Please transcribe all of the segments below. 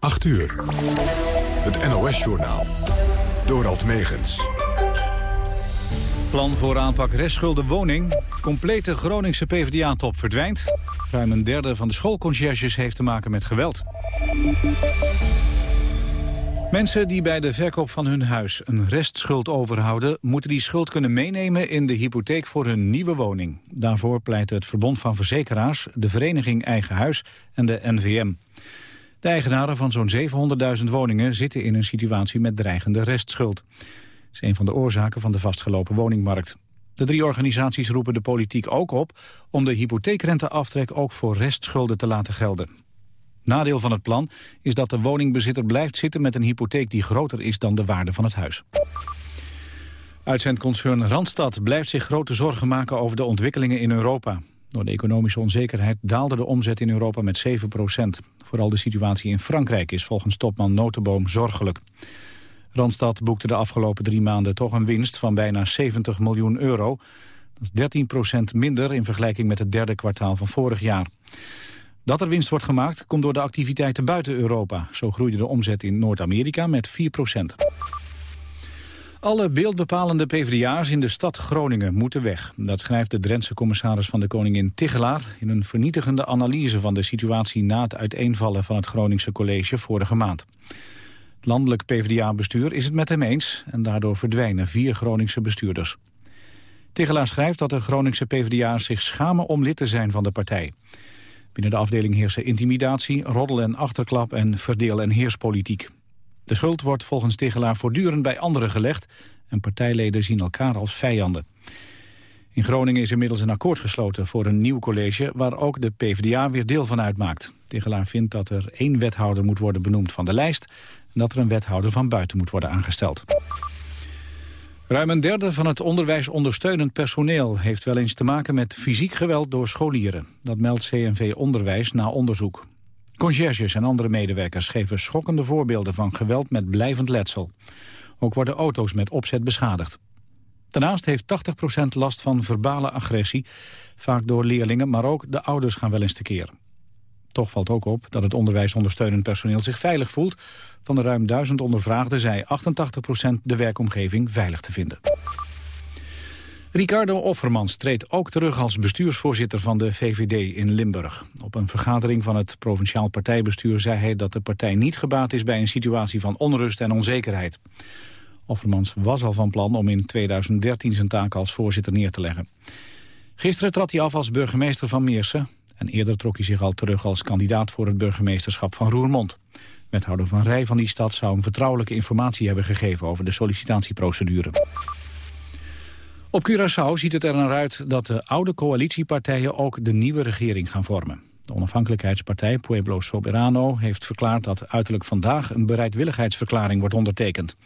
8 uur. Het NOS-journaal. Dorald Megens. Plan voor aanpak restschulden woning. Complete Groningse PvdA-top verdwijnt. Ruim een derde van de schoolconcierges heeft te maken met geweld. Mensen die bij de verkoop van hun huis een restschuld overhouden... moeten die schuld kunnen meenemen in de hypotheek voor hun nieuwe woning. Daarvoor pleiten het Verbond van Verzekeraars, de Vereniging Eigen Huis en de NVM. De eigenaren van zo'n 700.000 woningen zitten in een situatie met dreigende restschuld. Dat is een van de oorzaken van de vastgelopen woningmarkt. De drie organisaties roepen de politiek ook op om de hypotheekrenteaftrek ook voor restschulden te laten gelden. Nadeel van het plan is dat de woningbezitter blijft zitten met een hypotheek die groter is dan de waarde van het huis. Uitzendconcern Randstad blijft zich grote zorgen maken over de ontwikkelingen in Europa. Door de economische onzekerheid daalde de omzet in Europa met 7 procent. Vooral de situatie in Frankrijk is volgens topman Notenboom zorgelijk. Randstad boekte de afgelopen drie maanden toch een winst van bijna 70 miljoen euro. Dat is 13 procent minder in vergelijking met het derde kwartaal van vorig jaar. Dat er winst wordt gemaakt komt door de activiteiten buiten Europa. Zo groeide de omzet in Noord-Amerika met 4 procent. Alle beeldbepalende PvdA's in de stad Groningen moeten weg. Dat schrijft de Drentse commissaris van de Koningin Tigelaar... in een vernietigende analyse van de situatie na het uiteenvallen van het Groningse college vorige maand. Het landelijk PvdA-bestuur is het met hem eens... en daardoor verdwijnen vier Groningse bestuurders. Tigelaar schrijft dat de Groningse PvdA's zich schamen om lid te zijn van de partij. Binnen de afdeling heersen intimidatie, roddel en achterklap en verdeel- en heerspolitiek. De schuld wordt volgens Tigelaar voortdurend bij anderen gelegd... en partijleden zien elkaar als vijanden. In Groningen is inmiddels een akkoord gesloten voor een nieuw college... waar ook de PvdA weer deel van uitmaakt. Tigelaar vindt dat er één wethouder moet worden benoemd van de lijst... en dat er een wethouder van buiten moet worden aangesteld. Ruim een derde van het onderwijsondersteunend personeel... heeft wel eens te maken met fysiek geweld door scholieren. Dat meldt CNV Onderwijs na onderzoek. Concierges en andere medewerkers geven schokkende voorbeelden van geweld met blijvend letsel. Ook worden auto's met opzet beschadigd. Daarnaast heeft 80% last van verbale agressie, vaak door leerlingen, maar ook de ouders gaan wel eens tekeer. Toch valt ook op dat het onderwijsondersteunend personeel zich veilig voelt. Van de ruim duizend ondervraagden zei 88% de werkomgeving veilig te vinden. Ricardo Offermans treedt ook terug als bestuursvoorzitter van de VVD in Limburg. Op een vergadering van het provinciaal partijbestuur zei hij dat de partij niet gebaat is bij een situatie van onrust en onzekerheid. Offermans was al van plan om in 2013 zijn taak als voorzitter neer te leggen. Gisteren trad hij af als burgemeester van Meersen en eerder trok hij zich al terug als kandidaat voor het burgemeesterschap van Roermond. Wethouder Van Rij van die stad zou hem vertrouwelijke informatie hebben gegeven over de sollicitatieprocedure. Op Curaçao ziet het er naar uit dat de oude coalitiepartijen ook de nieuwe regering gaan vormen. De onafhankelijkheidspartij Pueblo Soberano heeft verklaard dat uiterlijk vandaag een bereidwilligheidsverklaring wordt ondertekend.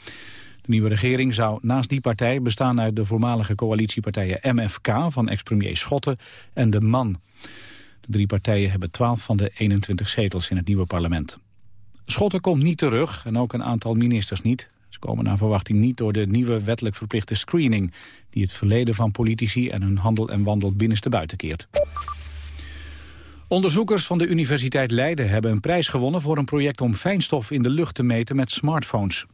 De nieuwe regering zou naast die partij bestaan uit de voormalige coalitiepartijen MFK van ex-premier Schotten en de MAN. De drie partijen hebben 12 van de 21 zetels in het nieuwe parlement. Schotten komt niet terug en ook een aantal ministers niet. Komen naar verwachting niet door de nieuwe wettelijk verplichte screening... die het verleden van politici en hun handel en wandel binnenste buiten keert. Onderzoekers van de Universiteit Leiden hebben een prijs gewonnen... voor een project om fijnstof in de lucht te meten met smartphones.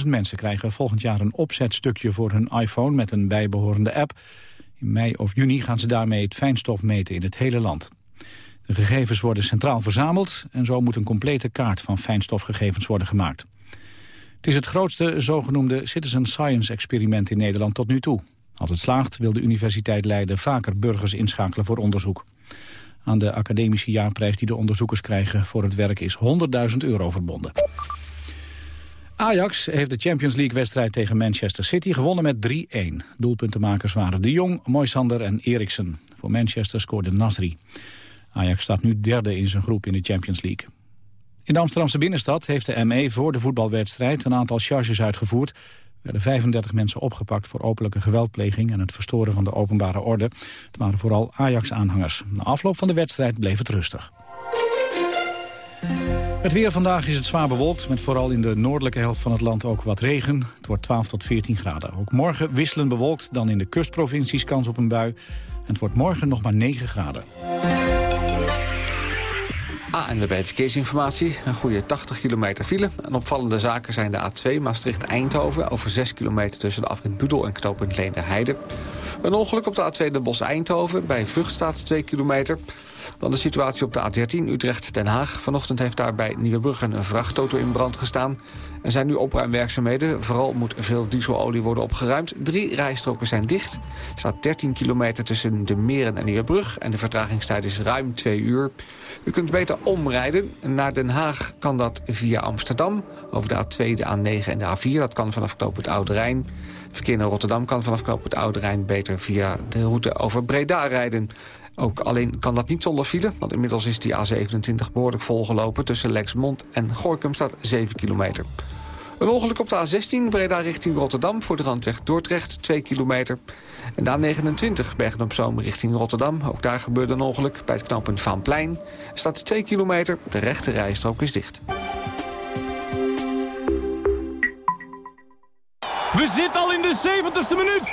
10.000 mensen krijgen volgend jaar een opzetstukje voor hun iPhone... met een bijbehorende app. In mei of juni gaan ze daarmee het fijnstof meten in het hele land. De gegevens worden centraal verzameld... en zo moet een complete kaart van fijnstofgegevens worden gemaakt. Het is het grootste zogenoemde citizen science experiment in Nederland tot nu toe. Als het slaagt wil de Universiteit Leiden vaker burgers inschakelen voor onderzoek. Aan de academische jaarprijs die de onderzoekers krijgen voor het werk is 100.000 euro verbonden. Ajax heeft de Champions League-wedstrijd tegen Manchester City gewonnen met 3-1. Doelpuntenmakers waren De Jong, Moisander en Eriksen. Voor Manchester scoorde Nasri. Ajax staat nu derde in zijn groep in de Champions League. In de Amsterdamse binnenstad heeft de ME voor de voetbalwedstrijd een aantal charges uitgevoerd. Er werden 35 mensen opgepakt voor openlijke geweldpleging en het verstoren van de openbare orde. Het waren vooral Ajax-aanhangers. Na afloop van de wedstrijd bleef het rustig. Het weer vandaag is het zwaar bewolkt, met vooral in de noordelijke helft van het land ook wat regen. Het wordt 12 tot 14 graden. Ook morgen wisselend bewolkt, dan in de kustprovincies kans op een bui. En het wordt morgen nog maar 9 graden. ANWB Verkeersinformatie. Een goede 80 kilometer file. En opvallende zaken zijn de A2 Maastricht-Eindhoven... over 6 kilometer tussen de afrit Budel en knooppunt Leende-Heide. Een ongeluk op de A2 de Bos-Eindhoven. Bij Vught staat 2 kilometer. Dan de situatie op de A13 Utrecht-Den Haag. Vanochtend heeft daar bij Nieuwebrug een vrachtauto in brand gestaan. Er zijn nu opruimwerkzaamheden. Vooral moet veel dieselolie worden opgeruimd. Drie rijstroken zijn dicht. Er staat 13 kilometer tussen de Meren en Nieuwebrug. En de vertragingstijd is ruim twee uur. U kunt beter omrijden. Naar Den Haag kan dat via Amsterdam. Over de A2, de A9 en de A4. Dat kan vanaf knooppunt Oude Rijn. Verkeer naar Rotterdam kan vanaf knooppunt Oude Rijn beter via de route over Breda rijden. Ook alleen kan dat niet zonder file, want inmiddels is die A27 behoorlijk volgelopen. Tussen Lexmond en Gorkum staat 7 kilometer. Een ongeluk op de A16 Breda richting Rotterdam voor de randweg Dordrecht 2 kilometer. En de A29 Bergen op Zoom richting Rotterdam. Ook daar gebeurde een ongeluk bij het knooppunt Vaanplein. Staat 2 kilometer, de rechte rijstrook is dicht. We zitten al in de 70ste minuut.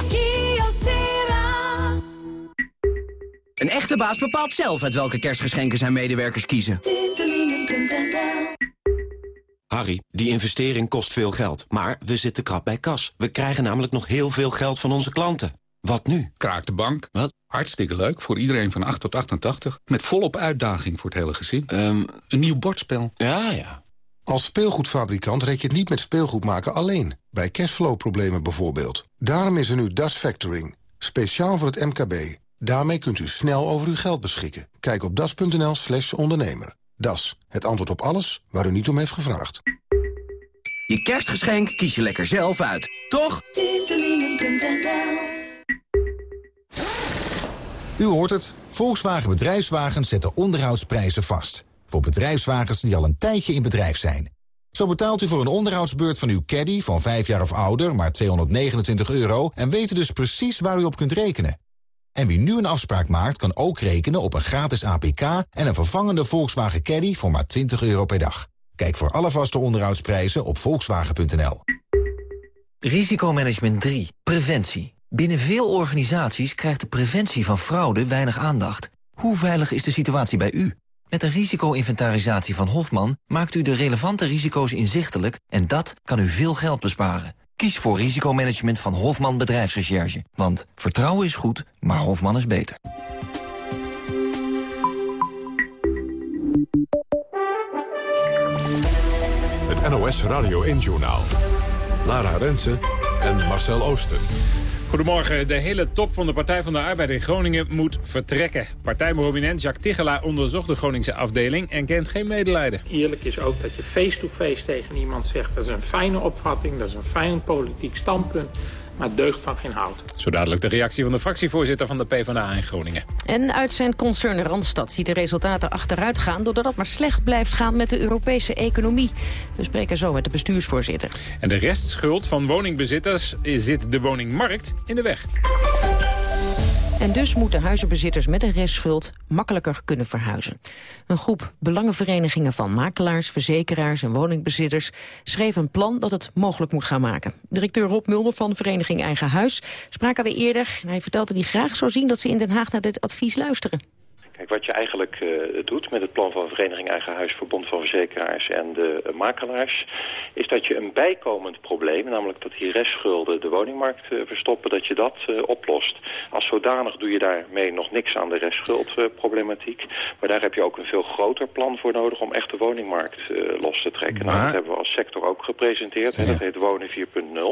Een echte baas bepaalt zelf uit welke kerstgeschenken zijn medewerkers kiezen. Harry, die investering kost veel geld, maar we zitten krap bij kas. We krijgen namelijk nog heel veel geld van onze klanten. Wat nu? Kraak de bank. Wat? Hartstikke leuk, voor iedereen van 8 tot 88. Met volop uitdaging voor het hele gezin. Um, Een nieuw bordspel. Ja, ja. Als speelgoedfabrikant rek je het niet met speelgoed maken alleen. Bij cashflow-problemen bijvoorbeeld. Daarom is er nu Das Factoring. Speciaal voor het MKB. Daarmee kunt u snel over uw geld beschikken. Kijk op das.nl slash ondernemer. Das, het antwoord op alles waar u niet om heeft gevraagd. Je kerstgeschenk kies je lekker zelf uit, toch? U hoort het. Volkswagen Bedrijfswagens zetten onderhoudsprijzen vast. Voor bedrijfswagens die al een tijdje in bedrijf zijn. Zo betaalt u voor een onderhoudsbeurt van uw caddy van 5 jaar of ouder maar 229 euro... en weet u dus precies waar u op kunt rekenen. En wie nu een afspraak maakt, kan ook rekenen op een gratis APK... en een vervangende Volkswagen Caddy voor maar 20 euro per dag. Kijk voor alle vaste onderhoudsprijzen op volkswagen.nl. Risicomanagement 3. Preventie. Binnen veel organisaties krijgt de preventie van fraude weinig aandacht. Hoe veilig is de situatie bij u? Met een risico-inventarisatie van Hofman maakt u de relevante risico's inzichtelijk... en dat kan u veel geld besparen. Kies voor risicomanagement van Hofman Bedrijfsrecherche. Want vertrouwen is goed, maar Hofman is beter. Het NOS Radio 1-journaal. Lara Rensen en Marcel Ooster. Goedemorgen. De hele top van de Partij van de Arbeid in Groningen moet vertrekken. Partijprominent Jacques Tichelaar onderzocht de Groningse afdeling en kent geen medelijden. Eerlijk is ook dat je face-to-face tegen iemand zegt... dat is een fijne opvatting, dat is een fijn politiek standpunt maar deugt van geen hout. Zo dadelijk de reactie van de fractievoorzitter van de PvdA in Groningen. En uit zijn concern Randstad ziet de resultaten achteruit gaan... doordat het maar slecht blijft gaan met de Europese economie. We spreken zo met de bestuursvoorzitter. En de restschuld van woningbezitters zit de woningmarkt in de weg. En dus moeten huizenbezitters met een restschuld makkelijker kunnen verhuizen. Een groep belangenverenigingen van makelaars, verzekeraars en woningbezitters schreef een plan dat het mogelijk moet gaan maken. Directeur Rob Mulder van de vereniging Eigen Huis spraken we eerder. Hij vertelde hij graag zou zien dat ze in Den Haag naar dit advies luisteren. Kijk, wat je eigenlijk uh, doet met het plan van Vereniging Eigen Huis, Verbond van Verzekeraars en de uh, makelaars, is dat je een bijkomend probleem, namelijk dat die restschulden de woningmarkt uh, verstoppen, dat je dat oplost. Als zodanig doe je daarmee nog niks aan de restschuldproblematiek, maar daar heb je ook een veel groter plan voor nodig om echt de woningmarkt los te trekken. Maar... Nou, dat hebben we als sector ook gepresenteerd, ja. hè, dat heet Wonen 4.0.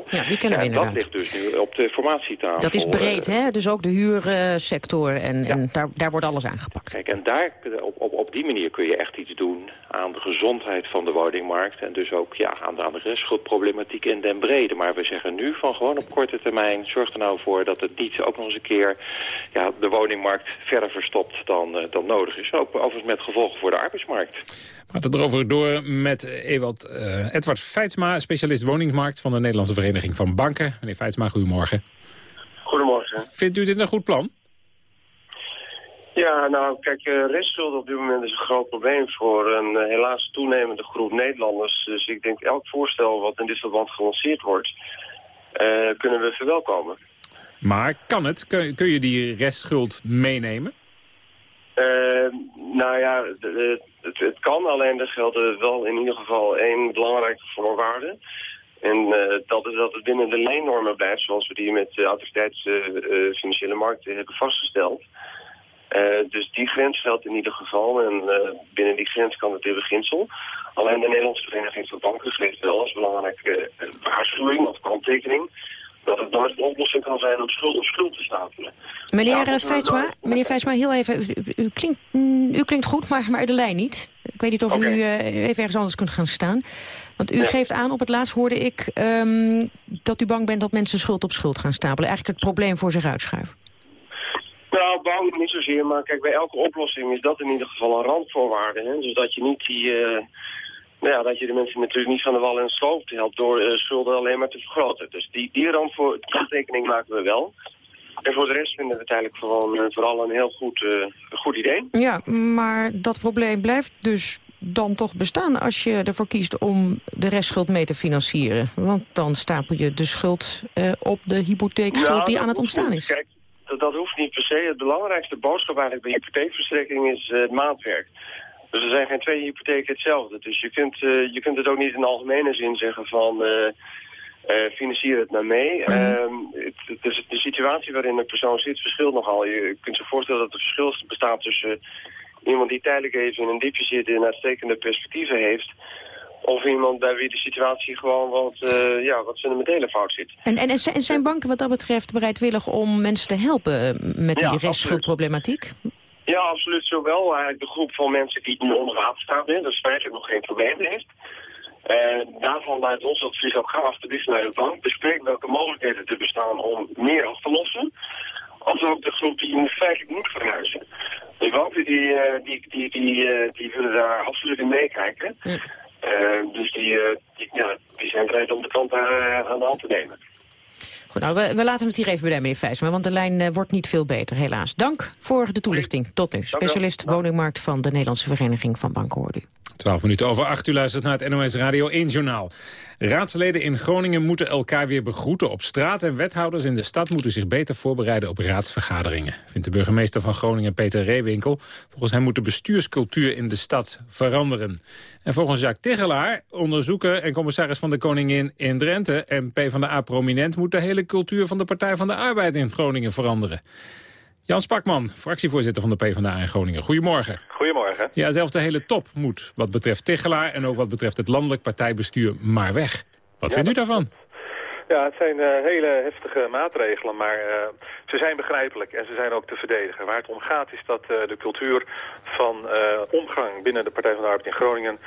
Ja, die kennen we ja, dat ligt dus nu op de formatietafel. Dat is breed, hè? Dus ook de huursector en, ja. en daar, daar wordt alles aangepakt. Kijk, en daar, op, op, op die manier kun je echt iets doen aan de gezondheid van de woningmarkt... en dus ook ja, aan de, aan de restschuldproblematiek in den brede. Maar we zeggen nu van gewoon op korte termijn... zorg er nou voor dat het niet ook nog eens een keer ja, de woningmarkt verder verstopt dan, uh, dan nodig is. Ook overigens met gevolgen voor de arbeidsmarkt. We praten erover door met Ewald uh, Edward Feitsma, specialist woningmarkt van de Nederlandse Vereniging van Banken. Meneer Feitsma, goedemorgen. Goedemorgen. Vindt u dit een goed plan? Ja, nou kijk, uh, restschuld op dit moment is een groot probleem voor een uh, helaas toenemende groep Nederlanders. Dus ik denk elk voorstel wat in dit verband gelanceerd wordt, uh, kunnen we verwelkomen. Maar kan het? Kun, kun je die restschuld meenemen? nou ja, het, het, kan, alleen er geldt wel in ieder geval één belangrijke voorwaarde. En uh, dat is dat het binnen de leennormen blijft, zoals we die met de autoriteit uh, financiële markten hebben vastgesteld. Uh, dus die grens geldt in ieder geval en binnen die grens kan het in beginsel. Alleen de Nederlandse Vereniging van Banken geeft wel als belangrijke waarschuwing of kanttekening dat het nooit een oplossing kan zijn om schuld op schuld te stapelen. Meneer ja, Feitsma, meneer Feitsma, heel even, u, u, klinkt, mm, u klinkt goed, maar, maar de lijn niet. Ik weet niet of okay. u even ergens anders kunt gaan staan. Want u ja. geeft aan, op het laatst hoorde ik um, dat u bang bent dat mensen schuld op schuld gaan stapelen. Eigenlijk het probleem voor zich uitschuiven. Nou, bang niet zozeer, maar kijk, bij elke oplossing is dat in ieder geval een randvoorwaarde. Hè? Dus dat je niet die... Uh, nou ja, dat je de mensen natuurlijk niet van de wal en de sloop helpt door uh, schulden alleen maar te vergroten. Dus die, die randtekening maken we wel. En voor de rest vinden we het eigenlijk gewoon, uh, vooral een heel goed, goed idee. Ja, maar dat probleem blijft dus dan toch bestaan als je ervoor kiest om de restschuld mee te financieren. Want dan stapel je de schuld op de hypotheekschuld nou, die aan het ontstaan is. Kijk, dat, dat, hoeft niet se. Het belangrijkste boodschap eigenlijk bij hypotheekverstrekking is het maatwerk. Dus er zijn geen twee hypotheken hetzelfde. Dus je kunt, uh, je kunt het ook niet in algemene zin zeggen van... Uh, uh, financier het maar mee. -hmm. uh, het, dus de situatie waarin een persoon zit verschilt nogal. Je kunt je voorstellen dat er verschil bestaat tussen iemand die tijdelijk even in een diepje zit en uitstekende perspectieven heeft... Of iemand bij wie de situatie gewoon wat, uh, ja, wat fundamentele fout zit. En, en, en zijn banken wat dat betreft bereidwillig om mensen te helpen met die ja, restschuldproblematiek? Ja, absoluut zowel. Eigenlijk de groep van mensen die nu onder water staat, hè, dus feitelijk nog geen probleem heeft. Uh, daarvan luidt ons advies ook ga alsjeblieft naar de bank. Bespreek welke mogelijkheden er bestaan om meer af te lossen. Als ook de groep die moet feitelijk moet verhuizen. De banken die, die, die, die, die willen daar absoluut in meekijken. Ja. dus die, die, ja, die zijn bereid om de kant aan de hand te nemen. Goed, nou, we, we, laten het hier even bij meneer Vijsma, want de lijn uh, wordt niet veel beter, helaas. Dank voor de toelichting. Tot nu. Specialist woningmarkt van de Nederlandse Vereniging van Banken hoorde u. 12 minuten over 8 u luistert naar het NOS Radio 1 Journaal. Raadsleden in Groningen moeten elkaar weer begroeten op straat... en wethouders in de stad moeten zich beter voorbereiden op raadsvergaderingen. Vindt de burgemeester van Groningen Peter Reewinkel. Volgens hem moet de bestuurscultuur in de stad veranderen. En volgens Jacques Tegelaar, onderzoeker en commissaris van de Koningin in Drenthe... en PvdA-prominent moet de hele cultuur van de Partij van de Arbeid in Groningen veranderen. Jan Spakman, fractievoorzitter van de PvdA in Groningen. Goedemorgen. Goedemorgen. Ja, zelfs de hele top moet wat betreft Tichelaar... en ook wat betreft het landelijk partijbestuur maar weg. Wat ja, vindt u daarvan? Ja, het zijn uh, hele heftige maatregelen, maar uh, ze zijn begrijpelijk en ze zijn ook te verdedigen. Waar het om gaat is dat uh, de cultuur van omgang binnen de Partij van de Arbeid in Groningen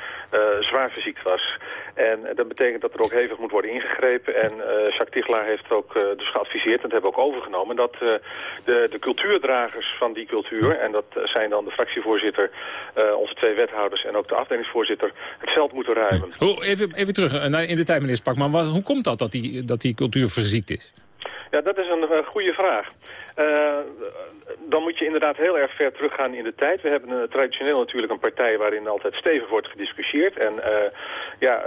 zwaar verziekt was. En dat betekent dat er ook hevig moet worden ingegrepen. En Jacques Tichelaar heeft ook dus geadviseerd, en dat hebben we ook overgenomen, dat de, de cultuurdragers van die cultuur, en dat zijn dan de fractievoorzitter, onze twee wethouders en ook de afdelingsvoorzitter, het veld moeten ruimen. Even, even terug in de tijd, meneer Spakman. Hoe komt dat dat die dat die cultuur verziekt is? Ja, dat is een uh, goede vraag. Uh, dan moet je inderdaad heel erg ver teruggaan in de tijd. We hebben uh, traditioneel natuurlijk een partij waarin altijd stevig wordt gediscussieerd. En ja,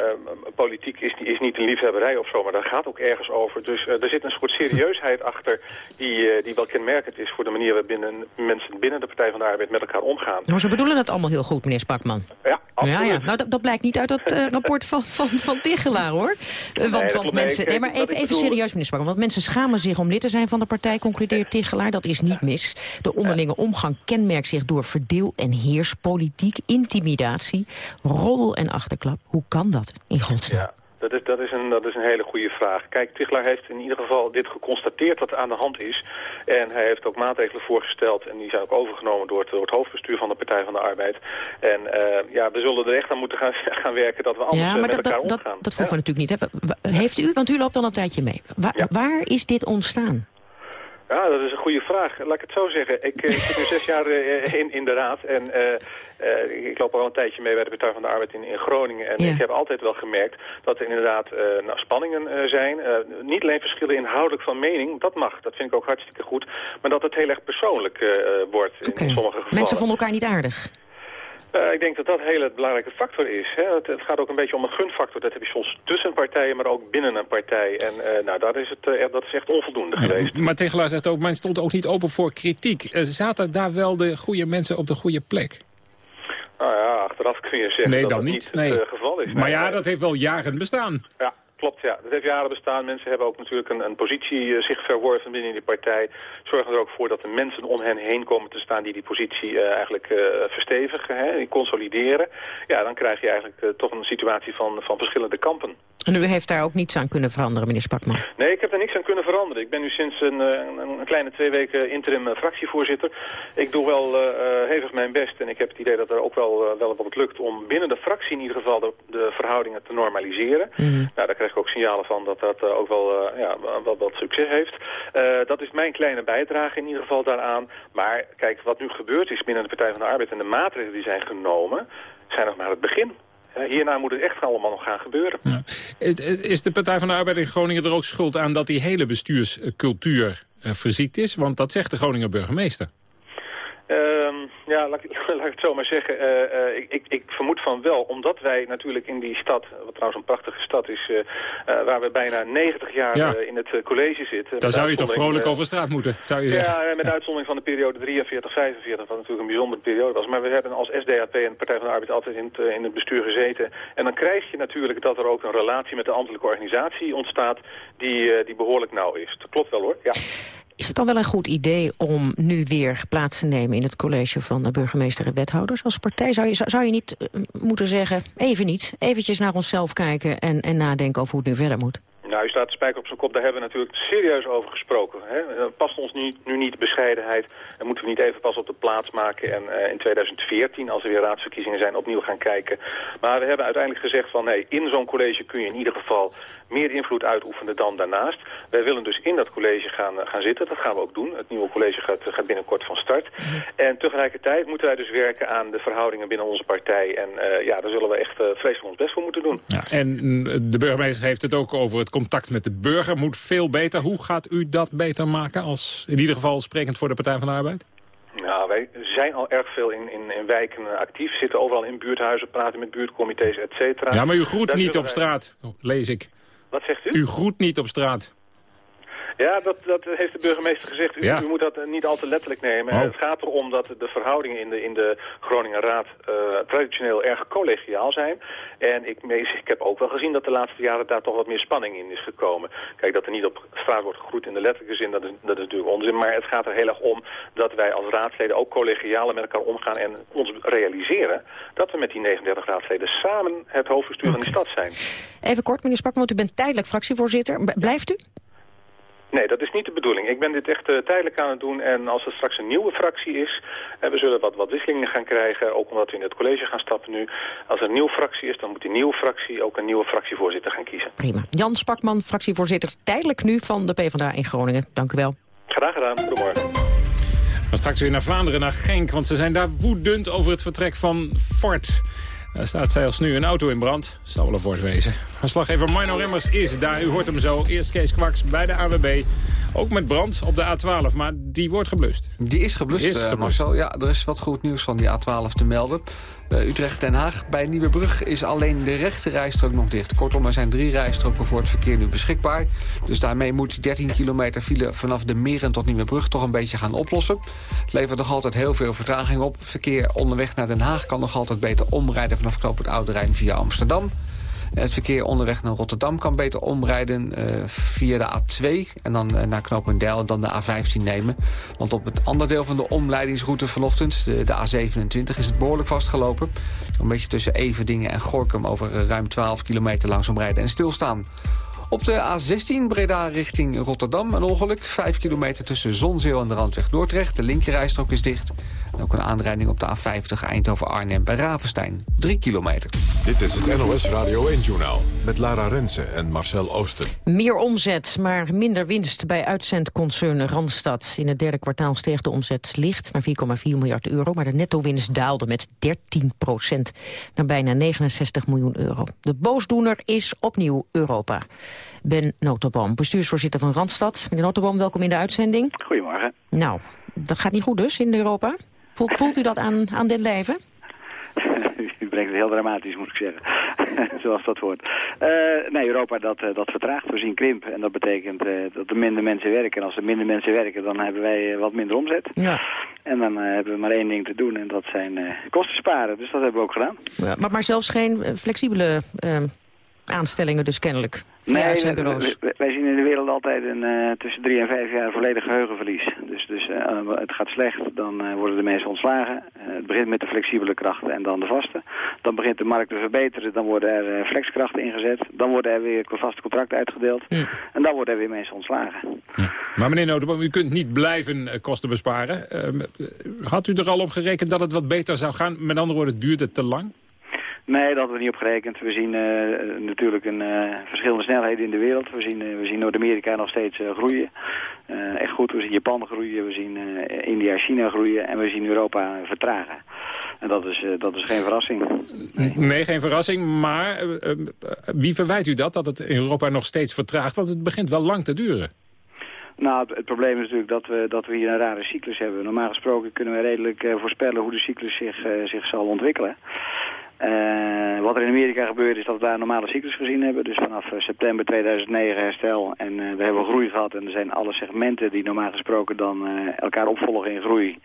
politiek is, is niet een liefhebberij of zo, maar daar gaat ook ergens over. Dus er zit een soort serieusheid achter die, die wel kenmerkend is voor de manier waarop binnen, mensen binnen de Partij van de Arbeid met elkaar omgaan. Nou, ze bedoelen dat allemaal heel goed, meneer Spakman. Ja, absoluut. Ja, ja. Nou, dat, dat blijkt niet uit dat rapport van, van, van Tichelaar, hoor. Nee, want, want mensen, nee, maar even, even serieus, meneer Spakman. Want mensen schamen zich om lid te zijn van de partij, concludeert Tichelaar. Dat is niet mis. De onderlinge omgang kenmerkt zich door verdeel- en heerspolitiek, intimidatie, roddel en achterklap. Hoe kan dat, in godsnaam? Ja. Dat is, dat, is een, dat is een hele goede vraag. Kijk, Tichelaar heeft in ieder geval dit geconstateerd wat aan de hand is. En hij heeft ook maatregelen voorgesteld. En die zijn ook overgenomen door het, door het hoofdbestuur van de Partij van de Arbeid. En uh, ja, we zullen er echt aan moeten gaan, gaan werken dat we anders ja, maar met dat, elkaar dat, omgaan. Dat, dat we natuurlijk niet. Heeft u, want u loopt al een tijdje mee. Waar, waar is dit ontstaan? Ja, dat is een goede vraag. Laat ik het zo zeggen. Ik, ik zit nu zes jaar uh, in, in de raad en uh, uh, ik loop al een tijdje mee bij de Partij van de Arbeid in, in Groningen. En ja. ik heb altijd wel gemerkt dat er inderdaad nou, spanningen zijn. niet alleen verschillen inhoudelijk van mening, dat mag, dat vind ik ook hartstikke goed. Maar dat het heel erg persoonlijk wordt okay. in sommige gevallen. Mensen vonden elkaar niet aardig? Uh, ik denk dat dat een hele belangrijke factor is. Hè. Het, het, gaat ook een beetje om een gunfactor. Dat heb je soms tussen partijen, maar ook binnen een partij. En uh, nou, daar is het, uh, dat is echt onvoldoende ja, geweest. Maar Tegelaar zegt ook, men stond ook niet open voor kritiek. zaten daar wel de goede mensen op de goede plek? Nou ja, achteraf kun je zeggen nee, dat dan het niet, niet nee. het geval is. Maar nee, ja, nee. dat heeft wel jaren bestaan. Ja, klopt, ja. Dat heeft jaren bestaan. Mensen hebben ook natuurlijk een, een positie uh, zich verworven binnen die partij. Zorgen er ook voor dat de mensen om hen heen komen te staan die die positie uh, eigenlijk uh, verstevigen, hè, die consolideren. Ja, dan krijg je eigenlijk toch een situatie van, van verschillende kampen. En u heeft daar ook niets aan kunnen veranderen, meneer Spakman? Nee, ik heb daar niks aan kunnen veranderen. Ik ben nu sinds een, een, een kleine twee weken interim fractievoorzitter. Ik doe wel hevig mijn best en ik heb het idee dat er ook wel, wel wat lukt om binnen de fractie in ieder geval de, de verhoudingen te normaliseren. Mm -hmm. Nou, daar krijg ook signalen van dat dat uh, ook wel, uh, ja, wel wat succes heeft. Uh, dat is mijn kleine bijdrage in ieder geval daaraan. Maar kijk, wat nu gebeurd is binnen de Partij van de Arbeid en de maatregelen die zijn genomen, zijn nog maar het begin. Hierna moet het echt allemaal nog gaan gebeuren. Is de Partij van de Arbeid in Groningen er ook schuld aan dat die hele bestuurscultuur verziekt is? Want dat zegt de Groninger burgemeester. Um, ja, laat, laat ik het zo maar zeggen. Uh, uh, ik, ik, ik, vermoed van wel, omdat wij natuurlijk in die stad, wat trouwens een prachtige stad is, uh, waar we bijna 90 jaar ja. in het college zitten. Daar zou je toch vrolijk over straat moeten, zou je zeggen? Ja, met uitzondering van de periode 43-45, wat natuurlijk een bijzondere periode was. Maar we hebben als SDAP en de Partij van de Arbeid altijd in het, in het bestuur gezeten. En dan krijg je natuurlijk dat er ook een relatie met de ambtelijke organisatie ontstaat die, die behoorlijk nauw is. Dat klopt wel hoor, ja. Is het dan wel een goed idee om nu weer plaats te nemen in het college van de burgemeester en wethouders als partij? Zou je, zou je niet uh, moeten zeggen, even niet, eventjes naar onszelf kijken en, en nadenken over hoe het nu verder moet? Nou, u staat de spijker op zijn kop, daar hebben we natuurlijk serieus over gesproken. Hè? Past ons nu, nu niet bescheidenheid en moeten we niet even pas op de plaats maken en uh, in 2014, als er weer raadsverkiezingen zijn, opnieuw gaan kijken. Maar we hebben uiteindelijk gezegd van, nee, in zo'n college kun je in ieder geval meer invloed uitoefenen dan daarnaast. Wij willen dus in dat college gaan, uh, gaan zitten, dat gaan we ook doen. Het nieuwe college gaat, gaat binnenkort van start. Mm. En tegelijkertijd moeten wij dus werken aan de verhoudingen binnen onze partij. En ja, daar zullen we echt vreselijk ons best voor moeten doen. Ja, en de burgemeester heeft het ook over het contact met de burger moet veel beter. Hoe gaat u dat beter maken als in ieder geval sprekend voor de Partij van de Arbeid? Nou, wij zijn al erg veel in, in, in wijken actief. Zitten overal in buurthuizen, praten met buurtcomité's, et cetera. Ja, maar u groet Daar niet op wij... straat, lees ik. Wat zegt u? U groet niet op straat. Ja, dat, dat heeft de burgemeester gezegd. U, ja. u moet dat niet al te letterlijk nemen. Oh. Het gaat erom dat de verhoudingen in de, in de Groningen Raad uh, traditioneel erg collegiaal zijn. En ik, ik heb ook wel gezien dat de laatste jaren daar toch wat meer spanning in is gekomen. Kijk, dat er niet op straat wordt gegroet in de letterlijke zin, dat is, dat is natuurlijk onzin. Maar het gaat er heel erg om dat wij als raadsleden ook collegiaal met elkaar omgaan en ons realiseren dat we met die 39 raadsleden samen het hoofdbestuur van die stad zijn. Even kort, meneer Spakman, want u bent tijdelijk fractievoorzitter. B blijft u? Nee, dat is niet de bedoeling. Ik ben dit echt uh, tijdelijk aan het doen en als er straks een nieuwe fractie is... en we zullen wat, wat wisselingen gaan krijgen, ook omdat we in het college gaan stappen nu. Als er een nieuwe fractie is, dan moet die nieuwe fractie ook een nieuwe fractievoorzitter gaan kiezen. Prima. Jan Spakman, fractievoorzitter tijdelijk nu van de PvdA in Groningen. Dank u wel. Graag gedaan. Goedemorgen. Maar straks weer naar Vlaanderen, naar Genk, want ze zijn daar woedend over het vertrek van Ford... Daar staat zelfs nu een auto in brand. Zal wel een woord wezen. Verslaggever Mino Remmers is daar. U hoort hem zo. Eerst Kees Kwaks bij de AWB. Ook met brand op de A12, maar die wordt geblust. Die is geblust, is uh, Marcel. Ja, er is wat goed nieuws van die A12 te melden. Uh, Utrecht-Den Haag. Bij Nieuwebrug is alleen de rechte rijstrook nog dicht. Kortom, er zijn drie rijstroken voor het verkeer nu beschikbaar. Dus daarmee moet die 13 kilometer file vanaf de Meren tot Nieuwebrug toch een beetje gaan oplossen. Het levert nog altijd heel veel vertraging op. Verkeer onderweg naar Den Haag kan nog altijd beter omrijden vanaf Knoop het Oude Rijn via Amsterdam. Het verkeer onderweg naar Rotterdam kan beter omrijden via de A2... en dan naar Knopendijl en dan de A15 nemen. Want op het andere deel van de omleidingsroute vanochtend... de, de A27 is het behoorlijk vastgelopen. Een beetje tussen Everdingen en Gorkum over ruim 12 kilometer langzaam rijden en stilstaan. Op de A16 Breda richting Rotterdam een ongeluk. 5 kilometer tussen Zonzeel en de Randweg Dordrecht. De linkerrijstrook is dicht. En ook een aanrijding op de A50 Eindhoven-Arnhem bij Ravenstein. 3 kilometer. Dit is het NOS Radio 1-journaal met Lara Rensen en Marcel Oosten. Meer omzet, maar minder winst bij uitzendconcern Randstad. In het derde kwartaal steeg de omzet licht naar 4,4 miljard euro... maar de netto-winst daalde met 13 procent naar bijna 69 miljoen euro. De boosdoener is opnieuw Europa. Ben Notenboom, bestuursvoorzitter van Randstad. Meneer Notenboom, welkom in de uitzending. Goedemorgen. Nou, dat gaat niet goed dus in Europa? Voelt, voelt u dat aan, aan den lijve? u brengt het heel dramatisch, moet ik zeggen. Zoals dat hoort. Uh, nee, Europa dat, uh, dat vertraagt. We zien krimp. En dat betekent uh, dat er minder mensen werken. En als er minder mensen werken, dan hebben wij wat minder omzet. Ja. En dan hebben we maar één ding te doen. En dat zijn kosten sparen. Dus dat hebben we ook gedaan. Ja, maar, maar zelfs geen flexibele aanstellingen dus kennelijk? Nee, wij, wij, zien in de wereld altijd een, uh, tussen drie en vijf jaar volledig geheugenverlies. Dus, dus uh, het gaat slecht, dan uh, worden de mensen ontslagen. het begint met de flexibele krachten en dan de vaste. Dan begint de markt te verbeteren, dan worden er flexkrachten ingezet. Dan worden er weer vaste contracten uitgedeeld. En dan worden er weer mensen ontslagen. Ja. Maar meneer Notenboom, u kunt niet blijven kosten besparen. Ehm, had u er al op gerekend dat het wat beter zou gaan? Met andere woorden, duurt het te lang? Nee, dat hadden we niet op gerekend. We zien uh, natuurlijk een, uh, verschillende snelheden in de wereld. We zien, uh, we zien Noord-Amerika nog steeds groeien. echt goed, we zien Japan groeien, we zien India, China groeien en we zien Europa vertragen. En dat is, dat is geen verrassing. Nee. nee, geen verrassing. Maar wie verwijt u dat, dat het in Europa nog steeds vertraagt? Want het begint wel lang te duren. Nou, het, probleem is natuurlijk dat we, dat we hier een rare cyclus hebben. Normaal gesproken kunnen we redelijk voorspellen hoe de cyclus zich, zich zal ontwikkelen. Uh, wat er in Amerika gebeurt is dat we daar normale cyclus gezien hebben. Dus vanaf uh, september 2009 herstel. En uh, we hebben groei gehad. En er zijn alle segmenten die normaal gesproken dan elkaar opvolgen in groei.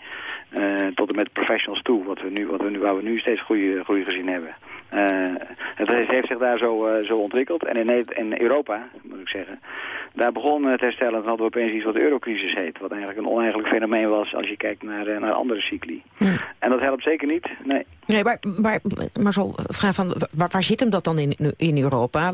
tot en met professionals toe, wat we nu, wat we nu, waar we nu steeds groei, groei gezien hebben. het heeft zich daar zo, zo ontwikkeld. En in, in Europa, moet ik zeggen, daar begon het herstellen. En hadden we opeens iets wat de eurocrisis heet. Wat eigenlijk een oneigenlijk fenomeen was als je kijkt naar, naar andere cycli. En dat helpt zeker niet, nee. Nee, maar, maar, maar zo vraag van, waar, waar zit hem dat dan in, in Europa?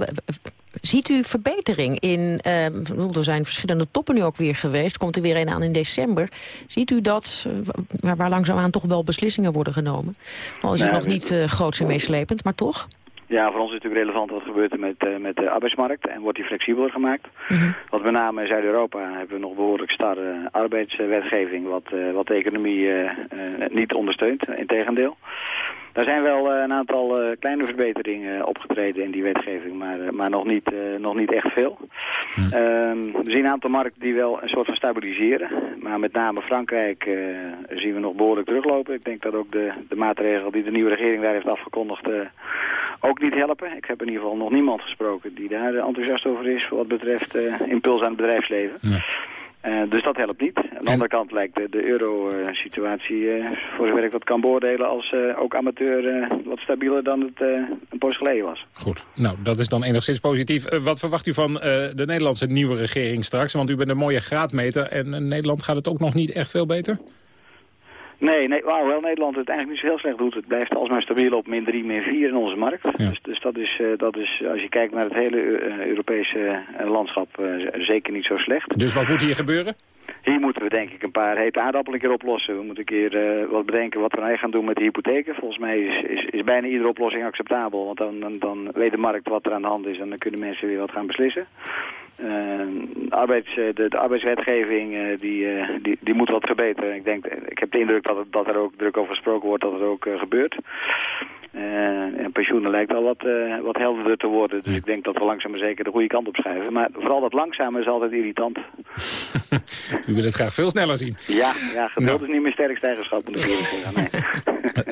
Ziet u verbetering in, uh, er zijn verschillende toppen nu ook weer geweest, komt er weer een aan in december. Ziet u dat, uh, waar, waar langzaamaan toch wel beslissingen worden genomen? Al is het nog niet uh, groots en meeslepend, maar toch? Ja, voor ons is het natuurlijk relevant wat gebeurt er met, uh, met de arbeidsmarkt en wordt die flexibeler gemaakt. Mm -hmm. Want met name in Zuid-Europa hebben we nog behoorlijk starre arbeidswetgeving wat, uh, wat de economie uh, niet ondersteunt, in tegendeel. Daar zijn wel een aantal kleine verbeteringen opgetreden in die wetgeving, maar, maar nog, niet, nog niet echt veel. Mm. we zien een aantal markten die wel een soort van stabiliseren, maar met name Frankrijk zien we nog behoorlijk teruglopen. Ik denk dat ook de, de maatregelen die de nieuwe regering daar heeft afgekondigd ook niet helpen. Ik heb in ieder geval nog niemand gesproken die daar enthousiast over is... wat betreft impuls aan het bedrijfsleven. Ja. Uh, dus dat helpt niet. Aan de andere kant lijkt de, de euro-situatie, uh, voor zover ik dat kan beoordelen, als uh, ook amateur wat stabieler dan het een poos geleden was. Goed, nou dat is dan enigszins positief. wat verwacht u van de Nederlandse nieuwe regering straks? Want u bent een mooie graadmeter en in Nederland gaat het ook nog niet echt veel beter? Nee, nee wow, wel Nederland het eigenlijk niet zo heel slecht doet. Het blijft alsmaar stabiel op min 3, min 4 in onze markt. Ja. Dus, dus dat, is, uh, dat is, als je kijkt naar het hele uh, Europese landschap, zeker niet zo slecht. Dus wat moet hier gebeuren? Hier moeten we denk ik een paar hete aardappelen een keer oplossen. We moeten een keer wat bedenken wat we nou gaan doen met de hypotheken. Volgens mij is, is, is bijna iedere oplossing acceptabel. Want dan, dan, dan weet de markt wat er aan de hand is en dan kunnen mensen weer wat gaan beslissen. Uh, arbeids, de, de, arbeidswetgeving uh, die, uh, die, die moet wat verbeteren. Ik, denk, ik heb de indruk dat, het, dat er ook druk over gesproken wordt dat het ook gebeurt. en pensioenen lijkt al wat, wat helderder te worden. Dus ik denk dat we langzaam maar zeker de goede kant op schuiven. Maar vooral dat langzame is altijd irritant. U wil het graag veel sneller zien. Ja, ja geduld nou. is niet mijn sterkste eigenschap.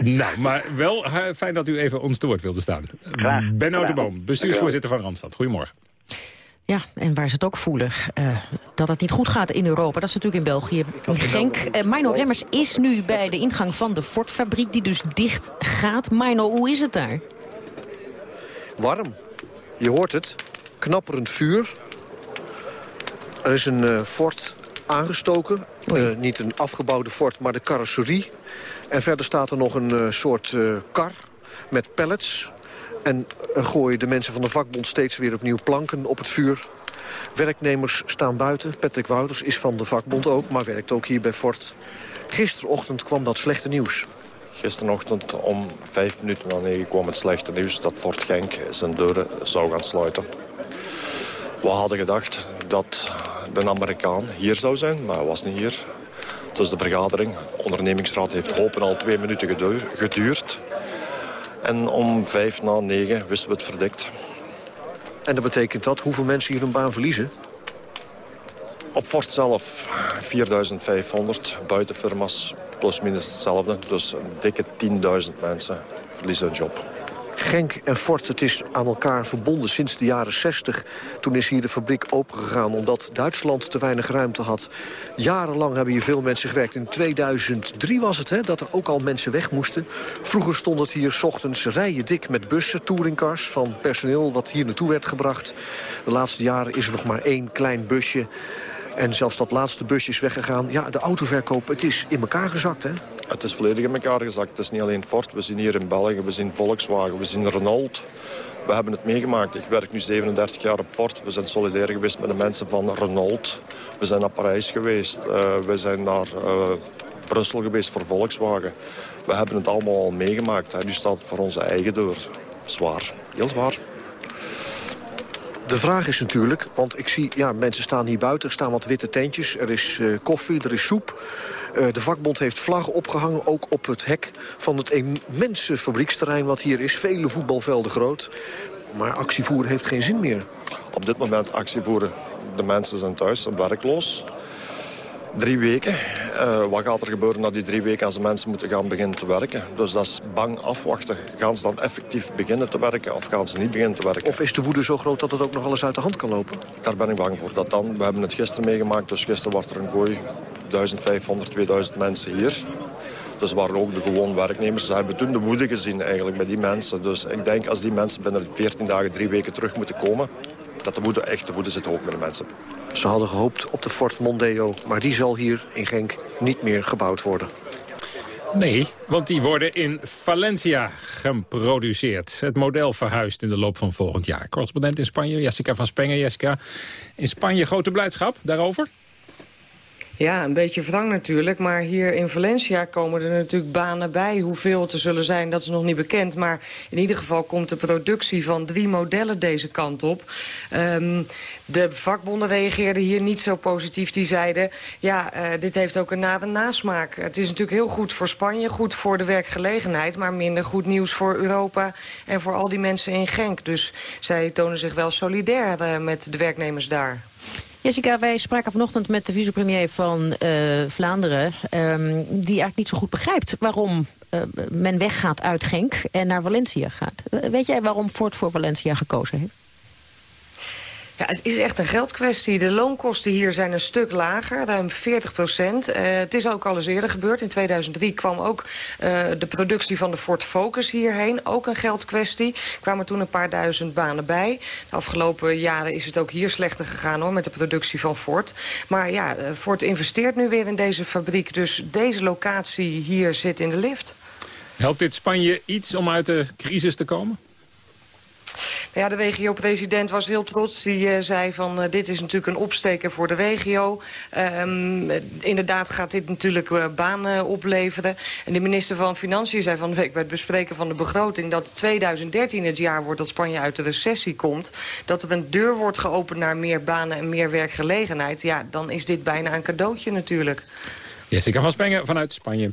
Nee. nou, maar wel fijn dat u even ons te woord wilde staan. Graag. Benno de Boom, bestuursvoorzitter van Randstad. Goedemorgen. Ja, en waar ze het ook voelen, uh, dat het niet goed gaat in Europa. Dat is natuurlijk in België. In Genk. Uh, Mino Remmers is nu bij de ingang van de Ford-fabriek... die dus dicht gaat. Mino, hoe is het daar? Warm. Je hoort het, knapperend vuur. Er is een uh, fort aangestoken. Uh, niet een afgebouwde fort, maar de carrosserie. En verder staat er nog een uh, soort uh, kar met pallets. En gooien de mensen van de vakbond steeds weer opnieuw planken op het vuur. Werknemers staan buiten. Patrick Wouters is van de vakbond ook, maar werkt ook hier bij Fort. Gisterochtend kwam dat slechte nieuws. Gisterochtend om vijf minuten na negen kwam het slechte nieuws... dat Fort Genk zijn deuren zou gaan sluiten. We hadden gedacht dat de Amerikaan hier zou zijn, maar hij was niet hier. Dus de vergadering, de ondernemingsraad, heeft hopen al twee minuten geduurd. En om vijf na negen wisten we het verdikt. En dat betekent dat hoeveel mensen hier hun baan verliezen? Op Fort zelf 4500, buitenfirma's plus minus hetzelfde. Dus een dikke 10.000 mensen verliezen hun job. Genk en Fort, het is aan elkaar verbonden sinds de jaren 60. Toen is hier de fabriek opengegaan omdat Duitsland te weinig ruimte had. Jarenlang hebben hier veel mensen gewerkt. In 2003 was het hè, dat er ook al mensen weg moesten. Vroeger stond het hier ochtends rijen dik met bussen, touringcars... van personeel wat hier naartoe werd gebracht. De laatste jaren is er nog maar één klein busje. En zelfs dat laatste busje is weggegaan. Ja, de autoverkoop, het is in elkaar gezakt, hè? Het is volledig in elkaar gezakt. Het is niet alleen Ford. We zien hier in België, we zien Volkswagen, we zien Renault. We hebben het meegemaakt. Ik werk nu 37 jaar op Ford. We zijn solidair geweest met de mensen van Renault. We zijn naar Parijs geweest. Uh, we zijn naar uh, Brussel geweest voor Volkswagen. We hebben het allemaal al meegemaakt. Nu staat het voor onze eigen deur. Zwaar. Heel zwaar. De vraag is natuurlijk, want ik zie, ja, mensen staan hier buiten, er staan wat witte tentjes, er is uh, koffie, er is soep. Uh, de vakbond heeft vlaggen opgehangen, ook op het hek van het immense fabrieksterrein wat hier is. Vele voetbalvelden groot. Maar actievoeren heeft geen zin meer. Op dit moment actievoeren. De mensen zijn thuis, werkloos. Drie weken. Uh, wat gaat er gebeuren na die drie weken als de mensen moeten gaan beginnen te werken? Dus dat is bang afwachten. Gaan ze dan effectief beginnen te werken of gaan ze niet beginnen te werken? Of is de woede zo groot dat het ook nog alles uit de hand kan lopen? Daar ben ik bang voor. Dat dan, we hebben het gisteren meegemaakt, dus gisteren was er een gooi. 1500, 2000 mensen hier. Dus waren ook de gewoon werknemers. Ze hebben toen de woede gezien eigenlijk bij die mensen. Dus ik denk als die mensen binnen 14 dagen, drie weken terug moeten komen... dat de woede, echt de woede zit hoog bij de mensen. Ze hadden gehoopt op de Fort Mondeo, maar die zal hier in Genk niet meer gebouwd worden. Nee, want die worden in Valencia geproduceerd. Het model verhuist in de loop van volgend jaar. Correspondent in Spanje, Jessica van Spengen. Jessica, in Spanje grote blijdschap daarover? Ja, een beetje wrang natuurlijk. Maar hier in Valencia komen er natuurlijk banen bij. Hoeveel het er zullen zijn, dat is nog niet bekend. Maar in ieder geval komt de productie van drie modellen deze kant op. Um, de vakbonden reageerden hier niet zo positief. Die zeiden, ja, uh, dit heeft ook een nare nasmaak. Het is natuurlijk heel goed voor Spanje, goed voor de werkgelegenheid... maar minder goed nieuws voor Europa en voor al die mensen in Genk. Dus zij tonen zich wel solidair uh, met de werknemers daar. Jessica, wij spraken vanochtend met de vicepremier van uh, Vlaanderen... Um, die eigenlijk niet zo goed begrijpt waarom uh, men weggaat uit Genk en naar Valencia gaat. weet jij waarom Ford voor Valencia gekozen heeft? Ja, het is echt een geldkwestie. De loonkosten hier zijn een stuk lager, ruim 40 procent. Uh, het is ook al eens eerder gebeurd. In 2003 kwam ook uh, de productie van de Ford Focus hierheen. Ook een geldkwestie. Kwamen toen een paar duizend banen bij. De afgelopen jaren is het ook hier slechter gegaan hoor, met de productie van Ford. Maar ja, uh, Ford investeert nu weer in deze fabriek. Dus deze locatie hier zit in de lift. Helpt dit Spanje iets om uit de crisis te komen? Ja, de regio-president was heel trots. Die uh, zei van uh, dit is natuurlijk een opsteker voor de regio. Um, inderdaad gaat dit natuurlijk banen opleveren. En de minister van Financiën zei van de week bij het bespreken van de begroting... dat 2013 het jaar wordt dat Spanje uit de recessie komt. Dat er een deur wordt geopend naar meer banen en meer werkgelegenheid. Ja, dan is dit bijna een cadeautje natuurlijk. Jessica van Spengen vanuit Spanje.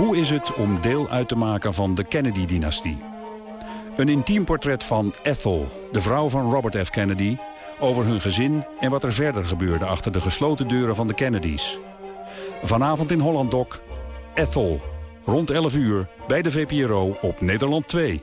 Hoe is het om deel uit te maken van de Kennedy-dynastie? Een intiem portret van Ethel, de vrouw van Robert F. Kennedy... over hun gezin en wat er verder gebeurde achter de gesloten deuren van de Kennedys. Vanavond in Holland Doc, Ethel. Rond 11 uur bij de VPRO op Nederland 2.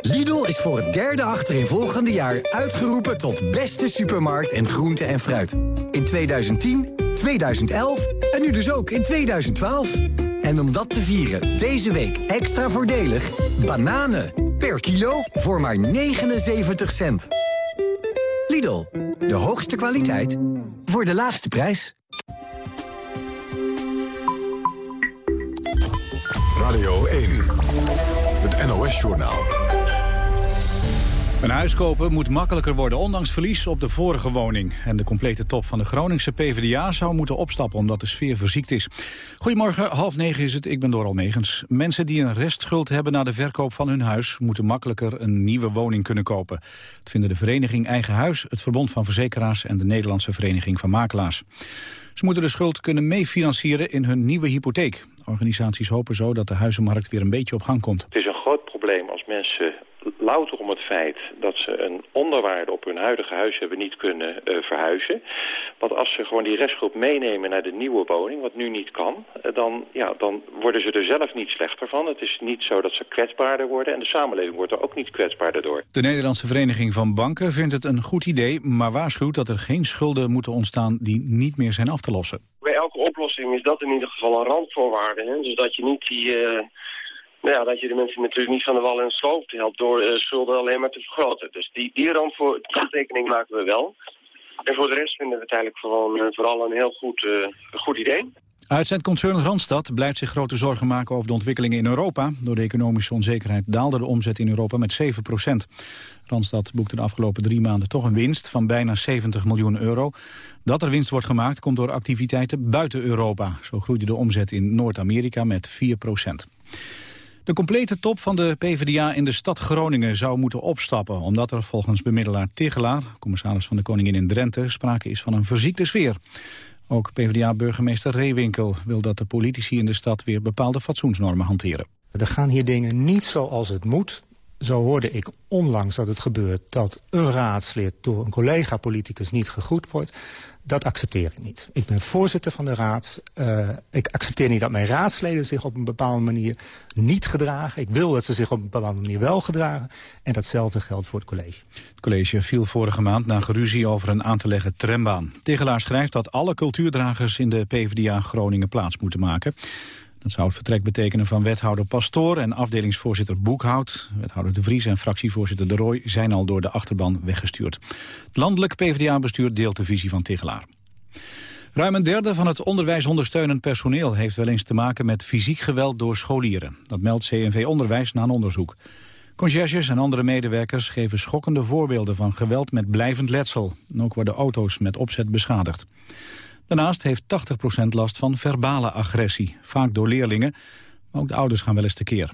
Lidl is voor het derde achterin jaar uitgeroepen tot beste supermarkt in groente en fruit. In 2010, 2011 en nu dus ook in 2012. En om dat te vieren, deze week extra voordelig... bananen per kilo voor maar 79 cent. Lidl, de hoogste kwaliteit voor de laagste prijs. Radio 1, het NOS-journaal. Een huis kopen moet makkelijker worden, ondanks verlies op de vorige woning. En de complete top van de Groningse PvdA zou moeten opstappen omdat de sfeer verziekt is. Goedemorgen, half negen is het, ik ben Doral Megens. Mensen die een restschuld hebben na de verkoop van hun huis... moeten makkelijker een nieuwe woning kunnen kopen. Dat vinden de vereniging Eigen Huis, het Verbond van Verzekeraars... en de Nederlandse Vereniging van Makelaars. Ze moeten de schuld kunnen meefinancieren in hun nieuwe hypotheek. Organisaties hopen zo dat de huizenmarkt weer een beetje op gang komt. Mensen louter om het feit dat ze een onderwaarde op hun huidige huis hebben niet kunnen uh, verhuizen. Want als ze gewoon die restgroep meenemen naar de nieuwe woning, wat nu niet kan, uh, dan, ja, dan worden ze er zelf niet slechter van. Het is niet zo dat ze kwetsbaarder worden en de samenleving wordt er ook niet kwetsbaarder door. De Nederlandse Vereniging van Banken vindt het een goed idee, maar waarschuwt dat er geen schulden moeten ontstaan die niet meer zijn af te lossen. Bij elke oplossing is dat in ieder geval een randvoorwaarde. Hè? Dus dat je niet die... Uh nou ja, dat je de mensen natuurlijk niet van de wal en sloof helpt door uh, schulden alleen maar te vergroten. Dus die, die kanttekening maken we wel. En voor de rest vinden we het eigenlijk vooral, uh, vooral een heel goed, uh, goed idee. Uitzendconcern Randstad blijft zich grote zorgen maken over de ontwikkelingen in Europa. Door de economische onzekerheid daalde de omzet in Europa met 7% Randstad boekte de afgelopen drie maanden toch een winst van bijna 70 miljoen euro. Dat er winst wordt gemaakt komt door activiteiten buiten Europa. Zo groeide de omzet in Noord-Amerika met 4 de complete top van de PvdA in de stad Groningen zou moeten opstappen... omdat er volgens bemiddelaar Tigelaar, commissaris van de Koningin in Drenthe... sprake is van een verziekte sfeer. Ook PvdA-burgemeester Reewinkel wil dat de politici in de stad... weer bepaalde fatsoensnormen hanteren. Er gaan hier dingen niet zoals het moet. Zo hoorde ik onlangs dat het gebeurt dat een raadslid... door een collega-politicus niet gegroet wordt. Dat accepteer ik niet. Ik ben voorzitter van de raad. Uh, ik accepteer niet dat mijn raadsleden zich op een bepaalde manier niet gedragen. Ik wil dat ze zich op een bepaalde manier wel gedragen. En datzelfde geldt voor het college. Het college viel vorige maand na geruzie over een aan te leggen trambaan. Tegelaar schrijft dat alle cultuurdragers in de PvdA Groningen plaats moeten maken. Dat zou het vertrek betekenen van wethouder Pastoor en afdelingsvoorzitter Boekhout. Wethouder De Vries en fractievoorzitter De Rooij zijn al door de achterban weggestuurd. Het landelijk PvdA-bestuur deelt de visie van Tegelaar. Ruim een derde van het onderwijsondersteunend personeel heeft wel eens te maken met fysiek geweld door scholieren. Dat meldt CNV Onderwijs na een onderzoek. Conciërges en andere medewerkers geven schokkende voorbeelden van geweld met blijvend letsel. En ook worden auto's met opzet beschadigd. Daarnaast heeft 80% last van verbale agressie, vaak door leerlingen. Maar ook de ouders gaan wel eens tekeer.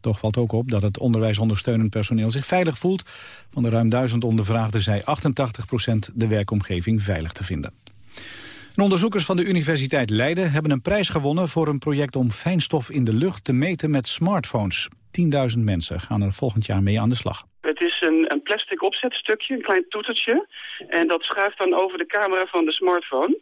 Toch valt ook op dat het onderwijsondersteunend personeel zich veilig voelt. Van de ruim duizend ondervraagden zei 88% de werkomgeving veilig te vinden. onderzoekers van de Universiteit Leiden hebben een prijs gewonnen... voor een project om fijnstof in de lucht te meten met smartphones. 10.000 mensen gaan er volgend jaar mee aan de slag. Het is een, een plastic opzetstukje, een klein toetertje. En dat schuift dan over de camera van de smartphone.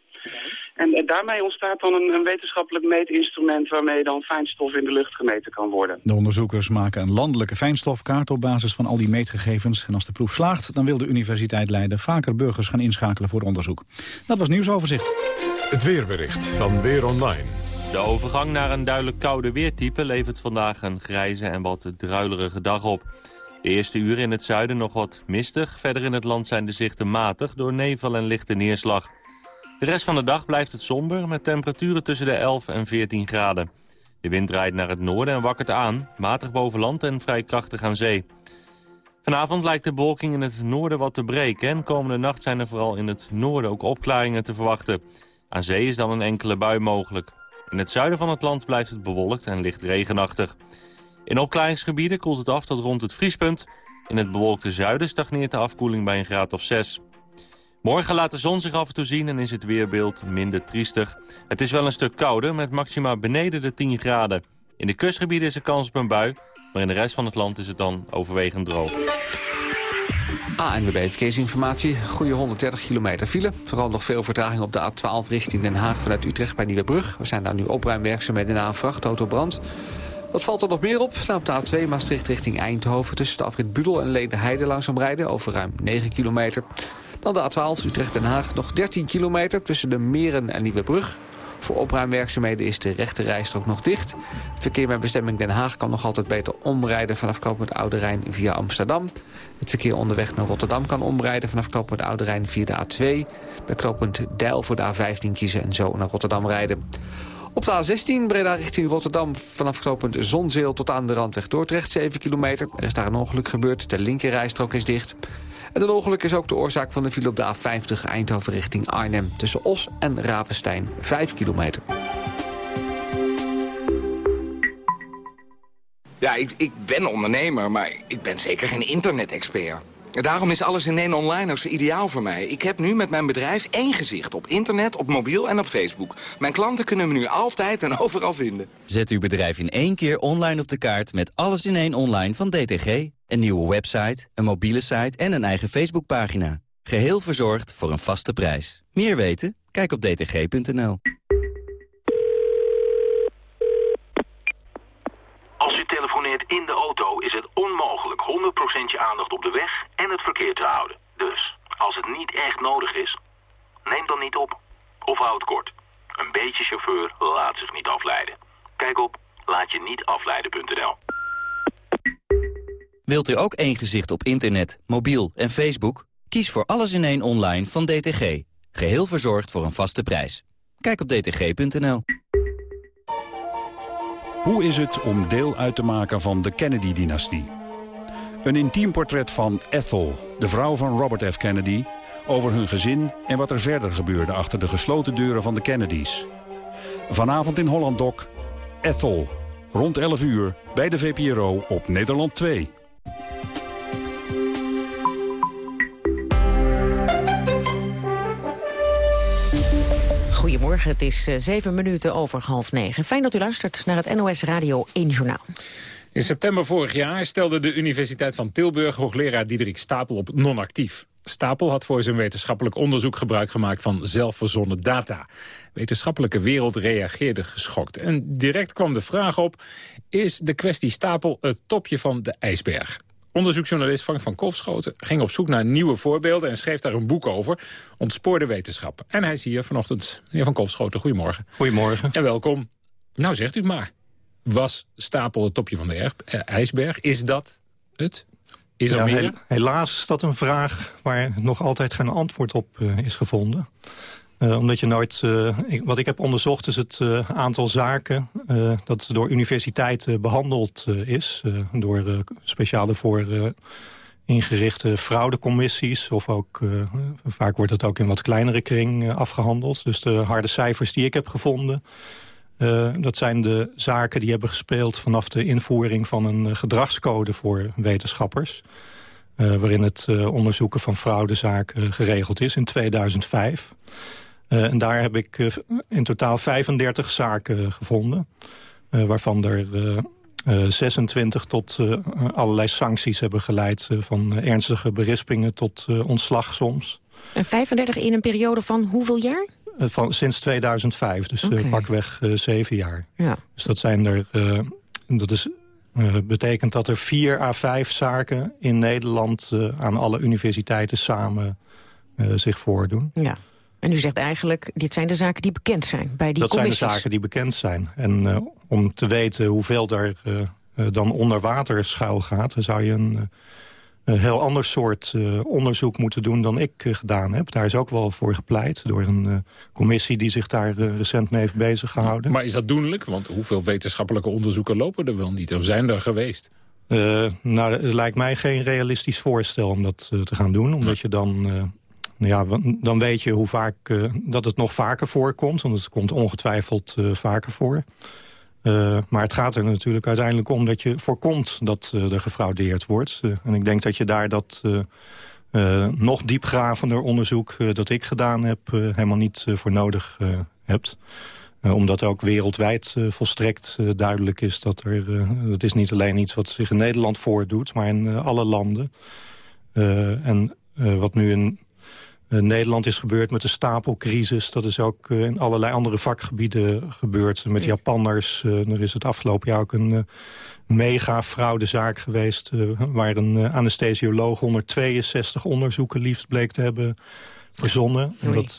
En, daarmee ontstaat dan een, een, wetenschappelijk meetinstrument... waarmee dan fijnstof in de lucht gemeten kan worden. De onderzoekers maken een landelijke fijnstofkaart op basis van al die meetgegevens. En als de proef slaagt, dan wil de Universiteit Leiden vaker burgers gaan inschakelen voor onderzoek. Dat was nieuwsoverzicht. Het weerbericht van Weer Online. De overgang naar een duidelijk koude weertype levert vandaag een grijze en wat druilerige dag op. De eerste uren in het zuiden nog wat mistig. Verder in het land zijn de zichten matig door nevel en lichte neerslag. De rest van de dag blijft het somber met temperaturen tussen de 11 en 14 graden. De wind draait naar het noorden en wakkert aan, matig boven land en vrij krachtig aan zee. Vanavond lijkt de bewolking in het noorden wat te breken... en komende nacht zijn er vooral in het noorden ook opklaringen te verwachten. Aan zee is dan een enkele bui mogelijk. In het zuiden van het land blijft het bewolkt en licht regenachtig. In opklaringsgebieden koelt het af tot rond het vriespunt. In het bewolkte zuiden stagneert de afkoeling bij een graad of 6. Morgen laat de zon zich af en toe zien en is het weerbeeld minder triestig. Het is wel een stuk kouder met maxima beneden de 10 graden. In de kustgebieden is er kans op een bui, maar in de rest van het land is het dan overwegend droog. ANWB Verkeersinformatie. Goede 130 kilometer file. Vooral nog veel vertraging op de A12 richting Den Haag vanuit Utrecht bij Nieuwebrug. We zijn daar nu opruimwerkzaamheden na een vrachtautobrand. Wat valt er nog meer op? Nou, op de A2 Maastricht richting Eindhoven... tussen de afrit Budel en Ledenheide langzaam rijden... over ruim 9 kilometer. Dan de A12 Utrecht-Den Haag nog 13 kilometer... tussen de Meren en Nieuwebrug. Voor opruimwerkzaamheden is de rechte rijstrook nog dicht. Het verkeer met bestemming Den Haag kan nog altijd beter omrijden... vanaf knooppunt Oude Rijn via Amsterdam. Het verkeer onderweg naar Rotterdam kan omrijden... vanaf knooppunt Oude Rijn via de A2. Bij knooppunt Deil voor de A15 kiezen en zo naar Rotterdam rijden. Op de A16 Breda richting Rotterdam vanaf knooppunt Zonzeel tot aan de randweg Dordrecht 7 kilometer. Er is daar een ongeluk gebeurd, de linkerrijstrook is dicht. En een ongeluk is ook de oorzaak van de file op de A50 Eindhoven richting Arnhem. Tussen Os en Ravenstein 5 kilometer. Ja, ik, ik ben ondernemer, maar ik ben zeker geen internet-expert. Daarom is alles in één online ook zo ideaal voor mij. Ik heb nu met mijn bedrijf één gezicht op internet, op mobiel en op Facebook. Mijn klanten kunnen me nu altijd en overal vinden. Zet uw bedrijf in één keer online op de kaart met alles in één online van DTG. Een nieuwe website, een mobiele site en een eigen Facebookpagina. Geheel verzorgd voor een vaste prijs. Meer weten? Kijk op dtg.nl. Als u telefoneert in de auto is het onmogelijk 100% je aandacht op de weg en het verkeer te houden. Dus, als het niet echt nodig is, neem dan niet op. Of houd kort. Een beetje chauffeur laat zich niet afleiden. Kijk op laatje-niet-afleiden.nl. Wilt u ook één gezicht op internet, mobiel en Facebook? Kies voor alles in één online van DTG. Geheel verzorgd voor een vaste prijs. Kijk op dtg.nl. Hoe is het om deel uit te maken van de Kennedy-dynastie? Een intiem portret van Ethel, de vrouw van Robert F. Kennedy... over hun gezin en wat er verder gebeurde achter de gesloten deuren van de Kennedys. Vanavond in Holland Doc, Ethel. Rond 11 uur bij de VPRO op Nederland 2. Goedemorgen, het is uh, zeven minuten over half negen. Fijn dat u luistert naar het NOS Radio 1 Journaal. In september vorig jaar stelde de Universiteit van Tilburg... hoogleraar Diederik Stapel op non-actief. Stapel had voor zijn wetenschappelijk onderzoek gebruik gemaakt van zelfverzonnen data. wetenschappelijke wereld reageerde geschokt. En direct kwam de vraag op, is de kwestie Stapel het topje van de ijsberg? Onderzoeksjournalist Frank van Kolfschoten ging op zoek naar nieuwe voorbeelden... en schreef daar een boek over, Ontspoorde Wetenschap. En hij is hier vanochtend. Meneer van Kolfschoten, goedemorgen. Goedemorgen. En welkom. Nou, zegt u het maar. Was Stapel het topje van de erg, eh, ijsberg? Is dat het? Is er Ja, meer? hel- helaas is dat een vraag waar nog altijd geen antwoord op eh, is gevonden. Eh, omdat je nooit... eh, wat ik heb onderzocht is het eh, aantal zaken... dat door universiteiten behandeld eh, is. door speciale voor ingerichte fraudecommissies. Of ook, vaak wordt het ook in wat kleinere kring eh, afgehandeld. Dus de harde cijfers die ik heb gevonden... Dat zijn de zaken die hebben gespeeld vanaf de invoering van een gedragscode voor wetenschappers. waarin het onderzoeken van fraudezaken geregeld is in 2005. Eh, en daar heb ik eh, in totaal 35 zaken gevonden. eh, waarvan er eh, eh, 26 tot allerlei sancties hebben geleid. van ernstige berispingen tot ontslag soms. En 35 in een periode van hoeveel jaar? Van, sinds 2005, dus pakweg eh, zeven jaar. Ja. Dus dat zijn er. dat is, betekent dat er vier à vijf zaken in Nederland aan alle universiteiten samen zich voordoen. Ja. En u zegt eigenlijk, dit zijn de zaken die bekend zijn bij die dat zijn de zaken die bekend zijn. En eh, om te weten hoeveel er eh, eh, dan onder water schuil gaat... dan zou je een, eh, een heel ander soort eh, onderzoek moeten doen dan ik gedaan heb. Daar is ook wel voor gepleit door een eh, commissie die zich daar recent mee heeft bezig gehouden. Maar is dat doenlijk? Want hoeveel wetenschappelijke onderzoeken lopen er wel niet? Of zijn er geweest? Uh, nou, het lijkt mij geen realistisch voorstel om dat uh, te gaan doen. Omdat je dan... Ja, dan weet je hoe vaak, dat het nog vaker voorkomt. Want het komt ongetwijfeld vaker voor. maar het gaat er natuurlijk uiteindelijk om dat je voorkomt dat er gefraudeerd wordt. en ik denk dat je daar dat nog diepgravender onderzoek dat ik gedaan heb... helemaal niet voor nodig hebt. Omdat ook wereldwijd volstrekt duidelijk is dat er... het is niet alleen iets wat zich in Nederland voordoet, maar in alle landen. en wat nu in Nederland is gebeurd met de stapelcrisis... dat is ook in allerlei andere vakgebieden gebeurd. Met Japanners, er is het afgelopen jaar ook een mega fraudezaak geweest... waar een anesthesioloog 162 onderzoeken liefst bleek te hebben verzonnen. En dat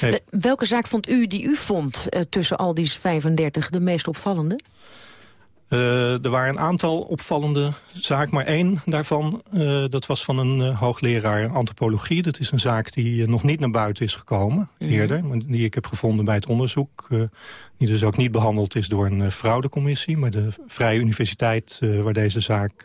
eh, welke zaak vond u die u vond uh, tussen al die 35 de meest opvallende? Uh, er waren een aantal opvallende zaken, maar één daarvan... Uh, dat was van een uh, hoogleraar antropologie. Dat is een zaak die nog niet naar buiten is gekomen -hmm. eerder. Maar die ik heb gevonden bij het onderzoek. die dus ook niet behandeld is door een fraudecommissie. Maar de Vrije Universiteit waar deze zaak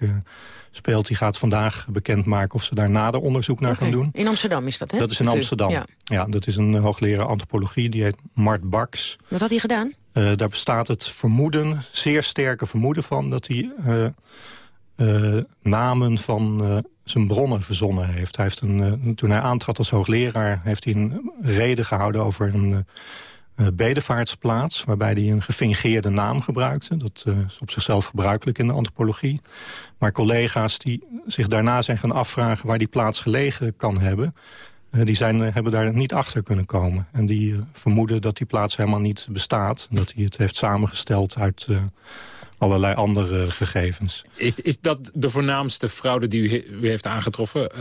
speelt... die gaat vandaag bekendmaken of ze daar nader onderzoek naar okay. gaan doen. In Amsterdam is dat, hè? Dat is in Amsterdam. Ja. ja, dat is een hoogleraar antropologie. Die heet Mart Baks. Wat had hij gedaan? Uh, daar bestaat het vermoeden, zeer sterke vermoeden van... dat hij uh, uh, namen van zijn bronnen verzonnen heeft. Hij heeft een, toen hij aantrad als hoogleraar... heeft hij een reden gehouden over een bedevaartsplaats... waarbij hij een gefingeerde naam gebruikte. Dat is op zichzelf gebruikelijk in de antropologie. Maar collega's die zich daarna zijn gaan afvragen... waar die plaats gelegen kan hebben... Eh, die zijn, eh, hebben daar niet achter kunnen komen. En die eh, vermoeden dat die plaats helemaal niet bestaat. Dat hij het heeft samengesteld uit allerlei andere gegevens. Is, is dat de voornaamste fraude die u, u heeft aangetroffen?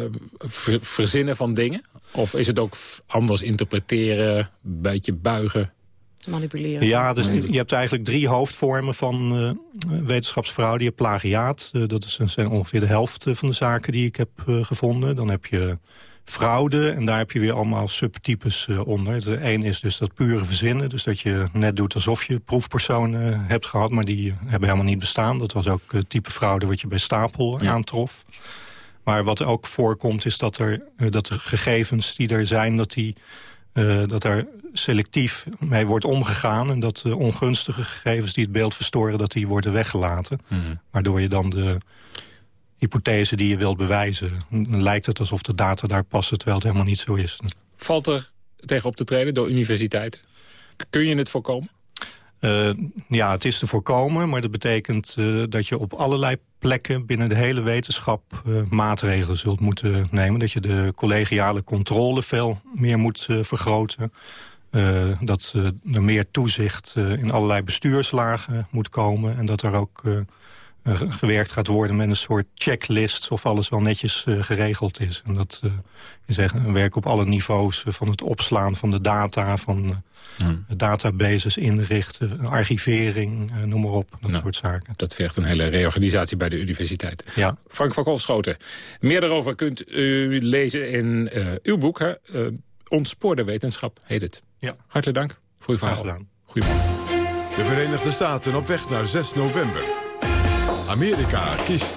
verzinnen van dingen? Of is het ook anders interpreteren, een beetje buigen? Manipuleren. Ja, dus je hebt eigenlijk drie hoofdvormen van uh, wetenschapsfraude. Je hebt plagiaat, uh, dat is, zijn ongeveer de helft van de zaken die ik heb uh, gevonden. Dan heb je fraude. En daar heb je weer allemaal subtypes uh, onder. De een is dus dat pure verzinnen. Dus dat je net doet alsof je proefpersonen hebt gehad... maar die hebben helemaal niet bestaan. Dat was ook het type fraude wat je bij Stapel ja. aantrof. Maar wat ook voorkomt is dat er, uh, dat de gegevens die er zijn... dat, die, uh, dat er selectief mee wordt omgegaan... en dat de ongunstige gegevens die het beeld verstoren... dat die worden weggelaten. Mm. Waardoor je dan de hypothese die je wilt bewijzen. Dan lijkt het alsof de data daar passen, terwijl het helemaal niet zo is. Valt er tegen op te treden door universiteiten? Kun je het voorkomen? Uh, ja, het is te voorkomen, maar dat betekent uh, dat je op allerlei plekken binnen de hele wetenschap uh, maatregelen zult moeten nemen. Dat je de collegiale controle veel meer moet vergroten. dat er meer toezicht in allerlei bestuurslagen moet komen. En dat er ook gewerkt gaat worden met een soort checklist... of alles wel netjes uh, geregeld is. En dat uh, is een werk op alle niveaus van het opslaan van de data... van hmm. databases inrichten, archivering, noem maar op. Dat nou, soort zaken. Dat vergt een hele reorganisatie bij de universiteit. Ja. Frank van Kolfschoten, meer daarover kunt u lezen in uw boek. Hè? Ontspoorde wetenschap heet het. Ja. Hartelijk dank voor uw verhaal. Goedemorgen. De Verenigde Staten op weg naar 6 november. Amerika kiest.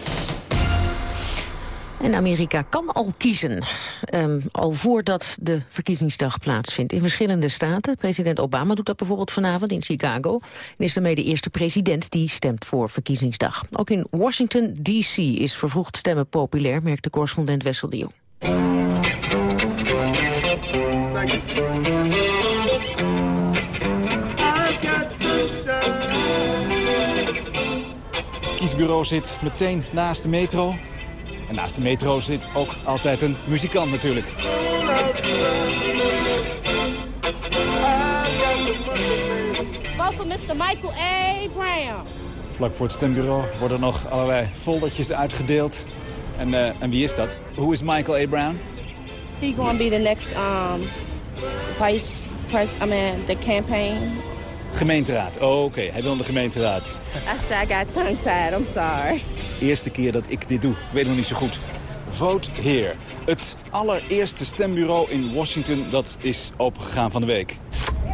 En Amerika kan al kiezen, um, al voordat de verkiezingsdag plaatsvindt. In verschillende staten. President Obama doet dat bijvoorbeeld vanavond in Chicago. En is daarmee de eerste president die stemt voor verkiezingsdag. Ook in Washington D.C. is vervroegd stemmen populair, merkt de correspondent Wessel de Jong. Kiesbureau zit meteen naast de metro. En naast de metro zit ook altijd een muzikant natuurlijk. Vote Mr. Michael A. Brown. Vlak voor het stembureau worden nog allerlei foldertjes uitgedeeld. En, uh, en wie is dat? Hoe is Michael A. Brown? He's going to be the next um, vice president, I mean, the campaign Gemeenteraad. Oh, oké. Okay. Hij wil de gemeenteraad. I said I got tongue-tied. I'm sorry. Eerste keer dat ik dit doe. Ik weet nog niet zo goed. Vote Here. Het allereerste stembureau in Washington dat is opengegaan van de week.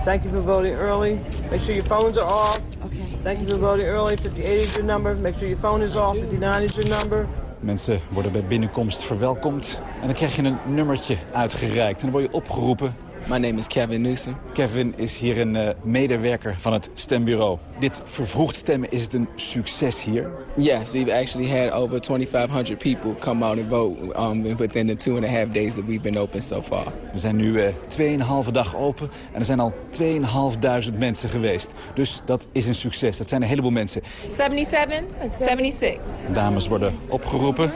Thank you for voting early. Make sure your phones are off. Okay. Thank you for voting early. 58 is your number. Make sure your phone is off. 59 is your number. Mensen worden bij binnenkomst verwelkomd. En dan krijg je een nummertje uitgereikt. En dan word je opgeroepen My name is Kevin Newsom. Kevin is hier een uh, medewerker van het stembureau. Dit vervroegd stemmen, is het een succes hier? Yes, we've actually had over 2500 people come out and vote um, within the two and a half days that we've been open so far. We zijn nu uh, tweeënhalve dag open en er zijn al 2.500 mensen geweest. Dus dat is een succes. Dat zijn een heleboel mensen. 77, 76. Dames worden opgeroepen.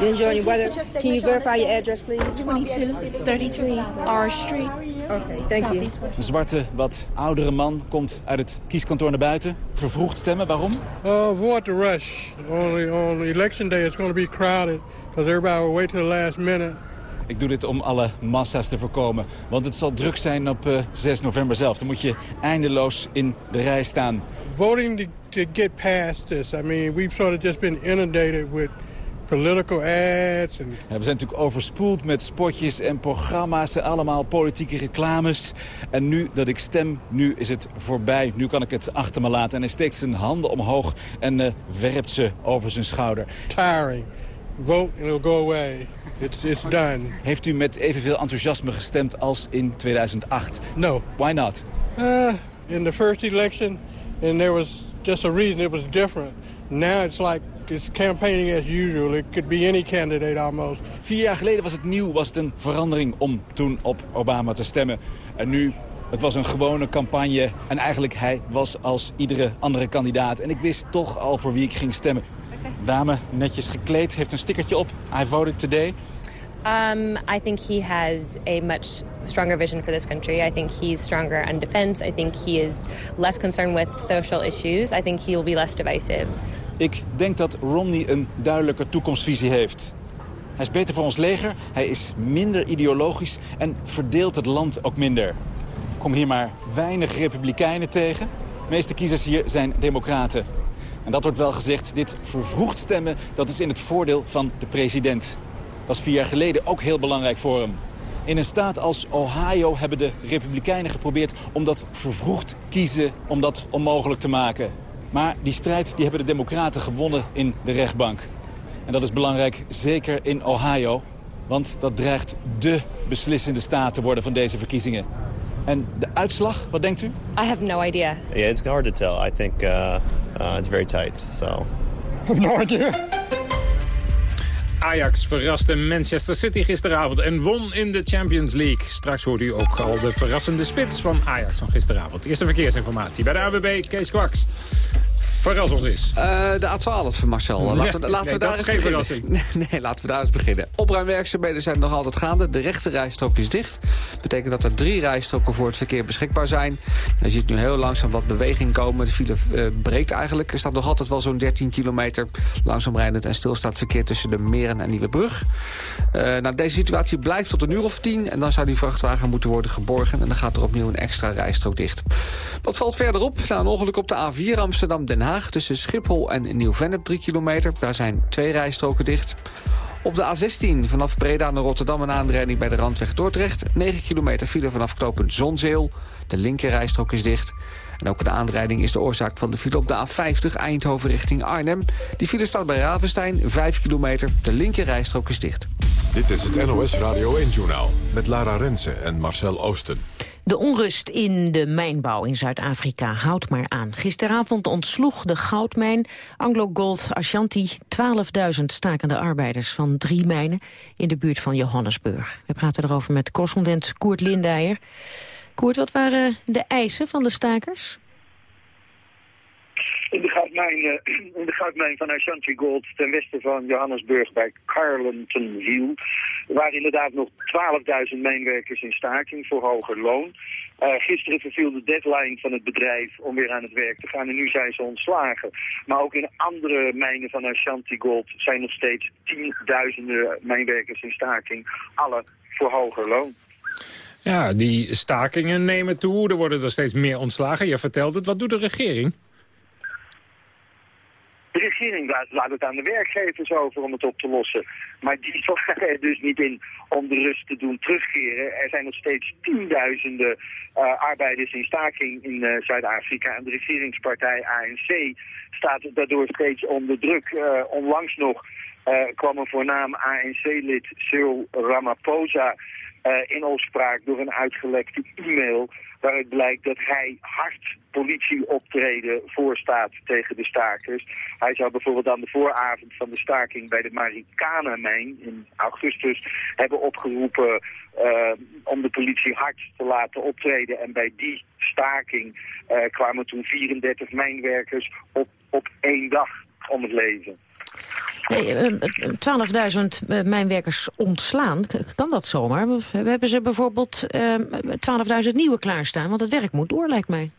You enjoying your weather? Can you verify your address, please? 2233 R Street. Okay, thank you. Een zwarte, wat oudere man komt uit het kieskantoor naar buiten. Vervroegd stemmen, waarom? Uh, avoid the rush. Only on election day it's going to be crowded because everybody will wait till the last minute. Ik doe dit om alle massa's te voorkomen. Want het zal druk zijn op uh, 6 november zelf. Dan moet je eindeloos in de rij staan. Voting to, to get past this. I mean, we've sort of just been inundated with political ads. Ja, we zijn natuurlijk overspoeld met spotjes en programma's en allemaal politieke reclames. En nu dat ik stem, nu is het voorbij. Nu kan ik het achter me laten. En hij steekt zijn handen omhoog en uh, werpt ze over zijn schouder. Tiring. Vote and it'll go away. It's, it's done. Heeft u met evenveel enthousiasme gestemd als in 2008? No. Why not? Uh, in the first election, and there was just a reason it was different. Now it's like it's campaigning as usual. It could be any candidate almost. Vier jaar geleden was het nieuw, was het een verandering om toen op Obama te stemmen. En nu, het was een gewone campagne. En eigenlijk, hij was als iedere andere kandidaat. En ik wist toch al voor wie ik ging stemmen. Dame, netjes gekleed, heeft een stickertje op. I voted today. Um, I think he has a much stronger vision for this country. I think he's stronger on defense. I think he is less concerned with social issues. I think he will be less divisive. Ik denk dat Romney een duidelijke toekomstvisie heeft. Hij is beter voor ons leger, hij is minder ideologisch en verdeelt het land ook minder. Kom hier maar weinig republikeinen tegen. De meeste kiezers hier zijn democraten. En dat wordt wel gezegd, dit vervroegd stemmen, dat is in het voordeel van de president. Dat was vier jaar geleden ook heel belangrijk voor hem. In een staat als Ohio hebben de Republikeinen geprobeerd om dat vervroegd kiezen om dat onmogelijk te maken. Maar die strijd die hebben de Democraten gewonnen in de rechtbank. En dat is belangrijk, zeker in Ohio. Want dat dreigt dé beslissende staat te worden van deze verkiezingen. En de uitslag, wat denkt u? I have no idea. Yeah, it's hard to tell. I think uh, uh, it's very tight. So. I have no idea. Ajax verraste Manchester City gisteravond en won in de Champions League. Straks hoort u ook al de verrassende spits van Ajax van gisteravond. Eerste verkeersinformatie bij de AWB Kees Kwaks. Verras ons eens. Uh, de A12, Marcel. Laten, we, laten nee, we daar dat eens is beginnen. verrassing. Nee, laten we daar eens beginnen. Opruimwerkzaamheden zijn nog altijd gaande. De rechte rijstrook is dicht. betekent dat er drie rijstroken voor het verkeer beschikbaar zijn. Je ziet nu heel langzaam wat beweging komen. De file uh, breekt eigenlijk. Er staat nog altijd wel zo'n 13 kilometer langzaam rijdend en stilstaand verkeer tussen de Meren en Nieuwebrug. Uh, nou, deze situatie blijft tot een uur of tien. En dan zou die vrachtwagen moeten worden geborgen. En dan gaat er opnieuw een extra rijstrook dicht. Wat valt verderop? Nou, een ongeluk op de A4 Amsterdam-Den Tussen Schiphol en Nieuw-Vennep 3 kilometer. Daar zijn twee rijstroken dicht. Op de A16 vanaf Breda naar Rotterdam een aanrijding bij de Randweg Dordrecht. 9 kilometer file vanaf knooppunt Zonzeel. De linker rijstrook is dicht. En ook de aanrijding is de oorzaak van de file op de A50 Eindhoven richting Arnhem. Die file staat bij Ravenstein, 5 kilometer. De linker rijstrook is dicht. Dit is het NOS Radio 1-journaal met Lara Rensen en Marcel Oosten. De onrust in de mijnbouw in Zuid-Afrika houdt maar aan. Gisteravond ontsloeg de goudmijn Anglo Gold Ashanti 12.000 stakende arbeiders van drie mijnen in de buurt van Johannesburg. We praten erover met correspondent Koert Lindijer. Koert, wat waren de eisen van de stakers? In de, goudmijn, in de goudmijn van Ashanti Gold ten westen van Johannesburg bij Carletonville... waren inderdaad nog 12.000 mijnwerkers in staking voor hoger loon. Uh, gisteren verviel de deadline van het bedrijf om weer aan het werk te gaan en nu zijn ze ontslagen. Maar ook in andere mijnen van Ashanti Gold zijn nog steeds tienduizenden mijnwerkers in staking. Alle voor hoger loon. Ja, die stakingen nemen toe. Er worden er steeds meer ontslagen. Je vertelt het. Wat doet de regering? Laat, het aan de werkgevers over om het op te lossen. Maar die slagen er dus niet in om de rust te doen terugkeren. Er zijn nog steeds tienduizenden uh, arbeiders in staking in uh, Zuid-Afrika. En de regeringspartij ANC staat daardoor steeds onder druk. Uh, onlangs nog kwam een voornaam ANC-lid Cyril Ramaphosa in opspraak door een uitgelekte e-mail waaruit blijkt dat hij hard politieoptreden voorstaat tegen de stakers. Hij zou bijvoorbeeld aan de vooravond van de staking bij de Marikana-mijn in augustus hebben opgeroepen uh, om de politie hard te laten optreden. En bij die staking uh, kwamen toen 34 mijnwerkers op, op één dag om het leven. Nee, 12.000 uh, mijnwerkers ontslaan, kan dat zomaar? We hebben ze bijvoorbeeld 12.000 nieuwe klaarstaan, want het werk moet door, lijkt mij.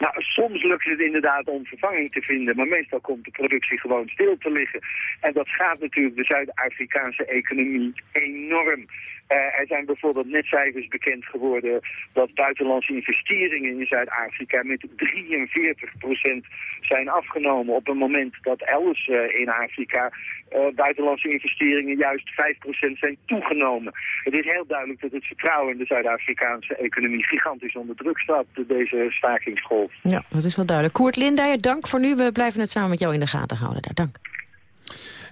Nou, soms lukt het inderdaad om vervanging te vinden, maar meestal komt de productie gewoon stil te liggen. En dat gaat natuurlijk de Zuid-Afrikaanse economie enorm. Uh, er zijn bijvoorbeeld net cijfers bekend geworden dat buitenlandse investeringen in Zuid-Afrika met 43% zijn afgenomen op een moment dat elders uh, in Afrika uh, buitenlandse investeringen juist 5% zijn toegenomen. Het is heel duidelijk dat het vertrouwen in de Zuid-Afrikaanse economie gigantisch onder druk staat, deze stakingsgolf. Ja, dat is wel duidelijk. Koert Lindijer, dank voor nu. We blijven het samen met jou in de gaten houden daar. Dank.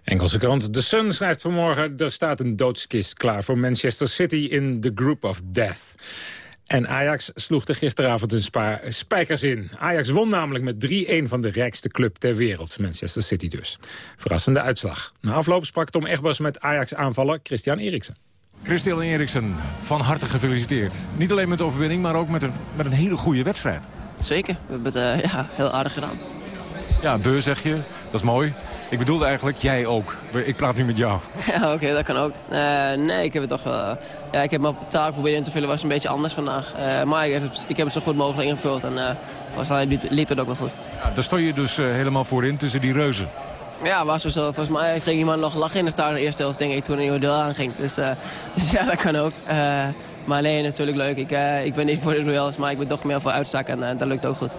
Engelse krant The Sun schrijft vanmorgen... er staat een doodskist klaar voor Manchester City in The Group of Death. En Ajax sloeg er gisteravond een spijkers in. Ajax won namelijk met 3-1 van de rijkste club ter wereld. Manchester City dus. Verrassende uitslag. Na afloop sprak Tom Egbers met Ajax-aanvaller Christian Eriksen. Christian Eriksen, van harte gefeliciteerd. Niet alleen met de overwinning, maar ook met een, met een hele goede wedstrijd. Zeker, we hebben het uh, ja, heel aardig gedaan. Ja, we zeg je. Dat is mooi. Ik bedoelde eigenlijk jij ook. Ik praat nu met jou. Ja, oké, dat kan ook. Uh, nee, ik heb het toch wel... ja, ik heb mijn taak proberen in te vullen. was een beetje anders vandaag. Uh, maar ik heb, het, ik heb, het zo goed mogelijk ingevuld. En volgens mij liep, liep, het ook wel goed. Ja, daar stond je dus helemaal voorin tussen die reuzen. Ja, was zo. Volgens mij ging iemand nog lachen in de start in de eerste helft, denk ik, toen hij duel aanging. Dus, dus ja, dat kan ook. maar nee, natuurlijk leuk. Ik, ik ben niet voor de duels, maar ik ben toch meer voor uitzak en dat lukt ook goed.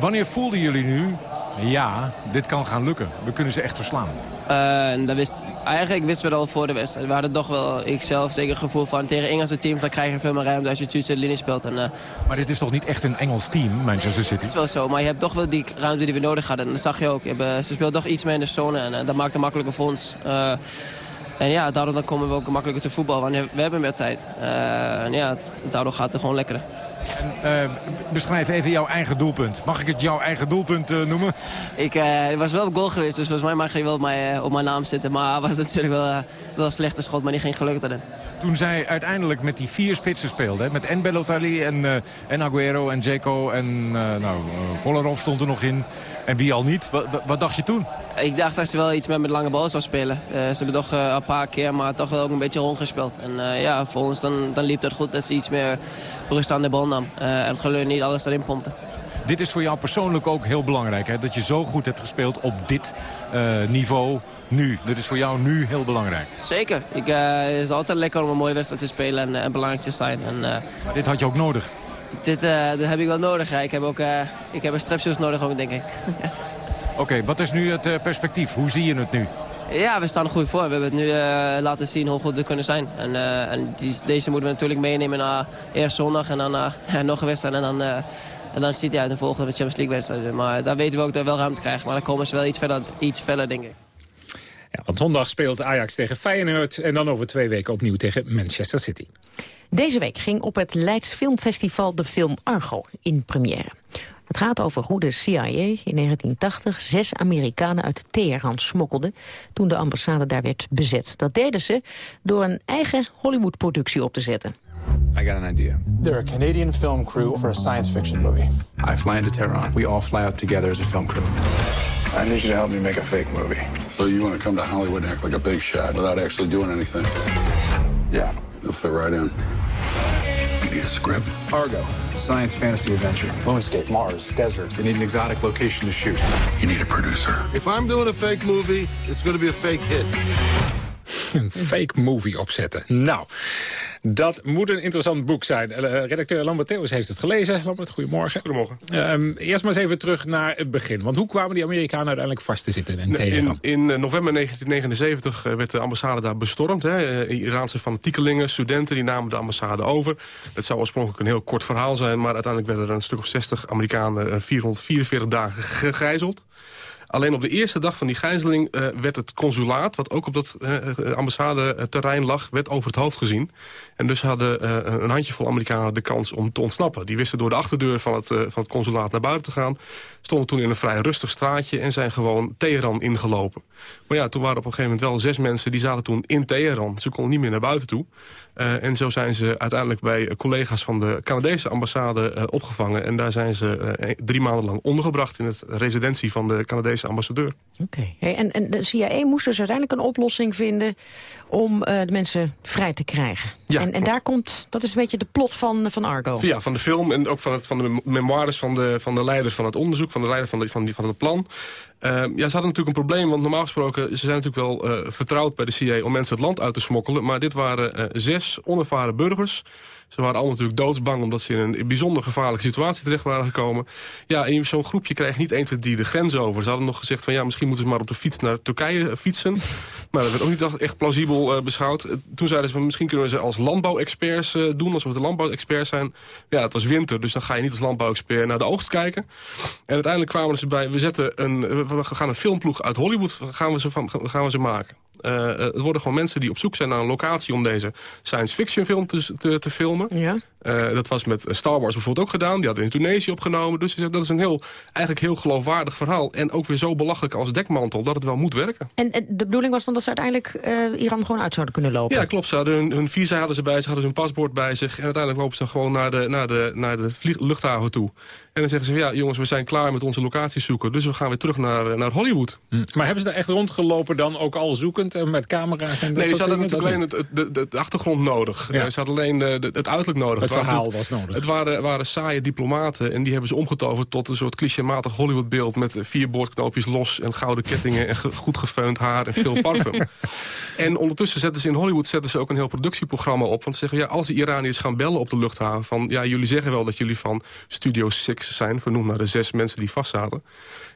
wanneer voelden jullie nu ja, dit kan gaan lukken. We kunnen ze echt verslaan. Uh, dat wist, eigenlijk wisten we dat al voor de wedstrijd. We hadden toch wel, ik zelf zeker het gevoel van... tegen Engelse teams dan krijg je veel meer ruimte als je tussen de linie speelt. En, uh, maar dit is toch niet echt een Engels team, Manchester City? Dat is wel zo, maar je hebt toch wel die ruimte die we nodig hadden. En dat zag je ook. Hebben, ze speelt toch iets meer in de zone en uh, dat maakt het makkelijker voor ons. en ja, daardoor dan komen we ook makkelijker te voetbal, want we hebben meer tijd. en ja, het, daardoor gaat het gewoon lekkerder. En, uh, beschrijf even jouw eigen doelpunt. Mag ik het jouw eigen doelpunt uh, noemen? Ik uh, was wel op goal geweest, dus volgens mij mag je wel op mijn, op mijn naam zitten. Maar was natuurlijk wel, wel een slechte schot, maar die ging gelukkig erin. Toen zij uiteindelijk met die vier spitsen speelde, met en Belotali en, en Aguero en Dzeko en nou, Kolarov stond er nog in. En wie al niet. Wat, wat dacht je toen? Ik dacht dat ze wel iets met, met lange bal zou spelen. ze hebben toch een paar keer, maar toch wel ook een beetje rondgespeeld. En ja, voor ons dan, dan liep het goed dat ze iets meer rust aan de bal nam. en gelukkig niet alles erin pompte. Dit is voor jou persoonlijk ook heel belangrijk. Hè? Dat je zo goed hebt gespeeld op dit niveau nu. Dit is voor jou nu heel belangrijk. Zeker. Ik, het is altijd lekker om een mooie wedstrijd te spelen en, en belangrijk te zijn. En, dit had je ook nodig? Dit, dit heb ik wel nodig. Ja. Ik heb ook ik heb een strepsils nodig ook, denk ik. Oké, okay, wat is nu het perspectief? Hoe zie je het nu? Ja, we staan er goed voor. We hebben het nu uh, laten zien hoe goed we kunnen zijn. En, uh, en die, deze moeten we natuurlijk meenemen naar eerst zondag en dan uh, nog een wedstrijd. En dan, en dan zit hij uit de volgende Champions League wedstrijd. Maar daar weten we ook dat we wel ruimte krijgen. Maar dan komen ze wel iets verder, iets verder denk ik. Ja, want zondag speelt Ajax tegen Feyenoord en dan over twee weken opnieuw tegen Manchester City. Deze week ging op het Leids Filmfestival de film Argo in première. Het gaat over hoe de CIA in 1980 zes Amerikanen uit Teheran smokkelde... toen de ambassade daar werd bezet. Dat deden ze door een eigen Hollywood-productie op te zetten. I got an idea. They're a Canadian film crew for a science fiction movie. I fly into Tehran. We all fly out together as a film crew. I need you to help me make a fake movie. So you want to come to Hollywood and act like a big shot without actually doing anything? Yeah. You'll fit right in. You need a script? Argo. Science fantasy adventure. Moonscape, Mars, desert. They need an exotic location to shoot. You need a producer. If I'm doing a fake movie, it's going to be a fake hit. Een fake movie opzetten. Nou, Dat moet een interessant boek zijn. Uh, redacteur Lambert Theus heeft het gelezen. Lambert, goedemorgen. Goedemorgen. Uh, eerst maar eens even terug naar het begin. Want hoe kwamen die Amerikanen uiteindelijk vast te zitten in Teheran? In, in november 1979 werd de ambassade daar bestormd. Hè. Iraanse fanatiekelingen, studenten, die namen de ambassade over. Het zou oorspronkelijk een heel kort verhaal zijn... maar uiteindelijk werden er een stuk of 60 Amerikanen 444 dagen gegijzeld. Alleen op de eerste dag van die gijzeling uh, werd het consulaat... wat ook op dat uh, ambassadeterrein lag, werd over het hoofd gezien. En dus hadden uh, een handjevol Amerikanen de kans om te ontsnappen. Die wisten door de achterdeur van het, van het consulaat naar buiten te gaan. Stonden toen in een vrij rustig straatje en zijn gewoon Teheran ingelopen. Maar ja, toen waren op een gegeven moment wel zes mensen... die zaten toen in Teheran. Ze konden niet meer naar buiten toe. Uh, en zo zijn ze uiteindelijk bij collega's van de Canadese ambassade uh, opgevangen. En daar zijn ze uh, drie maanden lang ondergebracht... in het residentie van de Canadese ambassadeur. Oké. En, en de CIA moest dus uiteindelijk een oplossing vinden... om de mensen vrij te krijgen. Ja, en, en daar komt, dat is een beetje de plot van, van Argo. Ja, van de film en ook van, het, van de memoires van de, van de leiders van het onderzoek... van de leider van, de, van, die, van het plan... Uh, ja, ze hadden natuurlijk een probleem, want normaal gesproken... ze zijn natuurlijk wel uh, vertrouwd bij de CIA om mensen het land uit te smokkelen... maar dit waren zes onervaren burgers Ze waren allemaal natuurlijk doodsbang omdat ze in een bijzonder gevaarlijke situatie terecht waren gekomen. Ja, en zo'n groepje krijgt niet 1, 2, 3 de grens over. Ze hadden nog gezegd van ja, misschien moeten ze maar op de fiets naar Turkije fietsen. Maar dat werd ook niet echt plausibel uh, beschouwd. Toen zeiden ze van misschien kunnen we ze als landbouwexperts uh, doen, alsof we de landbouwexperts zijn. Ja, het was winter, dus dan ga je niet als landbouwexpert naar de oogst kijken. En uiteindelijk kwamen ze bij, we, zetten een, we gaan een filmploeg uit Hollywood gaan we ze, van, gaan we ze maken. Uh, het worden gewoon mensen die op zoek zijn naar een locatie... om deze science fiction film te, te, te filmen. Ja. Uh, dat was met Star Wars bijvoorbeeld ook gedaan. Die hadden in Tunesië opgenomen. Dus dat is een heel, eigenlijk heel geloofwaardig verhaal. En ook weer zo belachelijk als dekmantel dat het wel moet werken. En, en de bedoeling was dan dat ze uiteindelijk uh, Iran gewoon uit zouden kunnen lopen? Ja, klopt. Ze hadden hun, hun visa hadden ze bij zich, hadden ze hun paspoort bij zich. En uiteindelijk lopen ze dan gewoon naar de, naar de, naar de vlieg, luchthaven toe. En dan zeggen ze, ja jongens, we zijn klaar met onze locaties zoeken. Dus we gaan weer terug naar, naar Hollywood. Hm. Maar hebben ze daar echt rondgelopen dan ook al en met camera's en dat Nee, ze hadden natuurlijk alleen het, de, de, de achtergrond nodig. Ja. Ze hadden alleen de, het uiterlijk nodig. Het verhaal was nodig. Het waren, waren saaie diplomaten en die hebben ze omgetoverd tot een soort clichématig Hollywoodbeeld met eh, vier boordknoopjes los en gouden kettingen en ge- goed gefeund haar en veel parfum. en ondertussen zetten ze in Hollywood zetten ze ook een heel productieprogramma op. Want ze zeggen, ja, als de Iraniërs gaan bellen op de luchthaven van, ja, jullie zeggen wel dat jullie van Studio 6 zijn, vernoemd naar de zes mensen die vastzaten.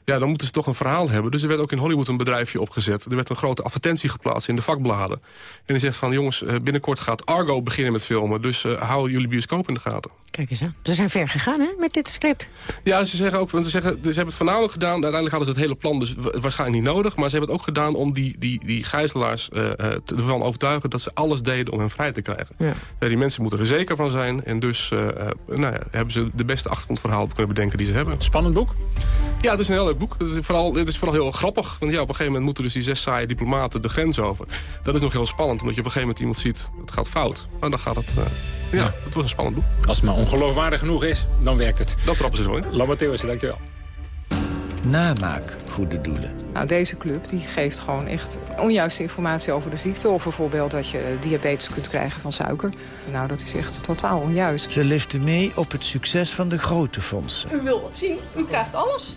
Ja, dan moeten ze toch een verhaal hebben. Dus er werd ook in Hollywood een bedrijfje opgezet. Er werd een grote advertentie geplaatst in de vakbladen. En die zegt van, jongens, eh, binnenkort gaat Argo beginnen met filmen. Dus uh, hou jullie bioscoop in de gaten. Kijk eens aan. Ze zijn ver gegaan hè, met dit script. Ja, ze zeggen ook, want ze, zeggen, ze hebben het voornamelijk gedaan... uiteindelijk hadden ze het hele plan dus wa- waarschijnlijk niet nodig... maar ze hebben het ook gedaan om die, die, die gijzelaars uh, uh, te- ervan overtuigen... dat ze alles deden om hen vrij te krijgen. Ja. Ja, die mensen moeten er zeker van zijn. En dus uh, nou ja, hebben ze de beste achtergrondverhaal kunnen bedenken die ze hebben. Spannend boek? Ja, het is een heel leuk boek. Het is vooral, het is vooral heel grappig. Want ja, op een gegeven moment moeten dus die zes saaie diplomaten de grens over. Dat is nog heel spannend, omdat je op een gegeven moment iemand ziet... het gaat fout. Maar dan gaat het... Uh, ja, ja, het was een spannend boek. Als maar ongeloofwaardig genoeg is, dan werkt het. Dat trappen ze zo in. Lambert Theeuwissen, dankjewel. Namaak Goede Doelen. Nou, deze club die geeft gewoon echt onjuiste informatie over de ziekte. Of bijvoorbeeld dat je diabetes kunt krijgen van suiker. Nou, dat is echt totaal onjuist. Ze liften mee op het succes van de grote fondsen. U wil wat zien, u krijgt alles.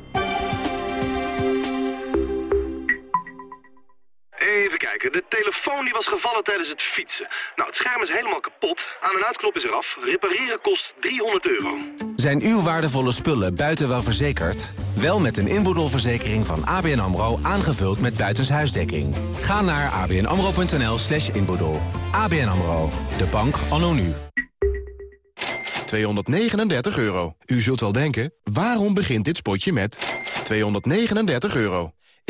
Even kijken, de telefoon die was gevallen tijdens het fietsen. Nou, het scherm is helemaal kapot. Aan- en uitknop is eraf. Repareren kost 300 euro. Zijn uw waardevolle spullen buiten wel verzekerd? Wel met een inboedelverzekering van ABN AMRO aangevuld met buitenshuisdekking. Ga naar abnamro.nl slash inboedel. ABN AMRO, de bank anno nu. 239 euro. U zult wel denken, waarom begint dit spotje met 239 euro?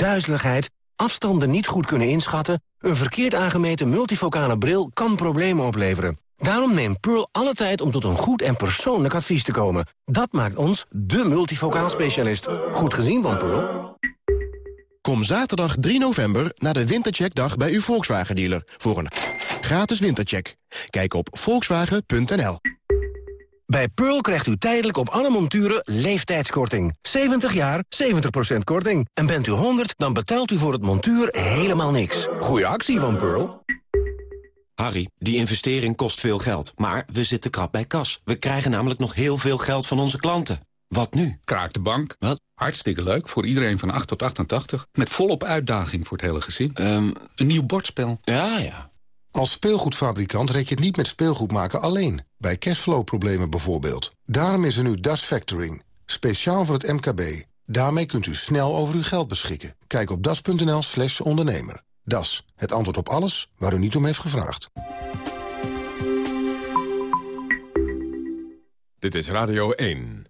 duizeligheid, afstanden niet goed kunnen inschatten... een verkeerd aangemeten multifocale bril kan problemen opleveren. Daarom neemt Pearl alle tijd om tot een goed en persoonlijk advies te komen. Dat maakt ons de multifocaal specialist. Goed gezien van Pearl. Kom zaterdag 3 november naar de Wintercheckdag bij uw Volkswagen-dealer... voor een gratis wintercheck. Kijk op volkswagen.nl. Bij Pearl krijgt u tijdelijk op alle monturen leeftijdskorting. 70 jaar, 70% korting. En bent u 100, dan betaalt u voor het montuur helemaal niks. Goeie actie van Pearl. Harry, die investering kost veel geld, maar we zitten krap bij kas. We krijgen namelijk nog heel veel geld van onze klanten. Wat nu? Kraak de bank. Wat? Hartstikke leuk, voor iedereen van 8 tot 88. Met volop uitdaging voor het hele gezin. Um, een nieuw bordspel. Ja, ja. Als speelgoedfabrikant rek je het niet met speelgoed maken alleen. Bij cashflow-problemen bijvoorbeeld. Daarom is er nu Das Factoring. Speciaal voor het MKB. Daarmee kunt u snel over uw geld beschikken. Kijk op das.nl slash ondernemer. Das, het antwoord op alles waar u niet om heeft gevraagd. Dit is Radio 1.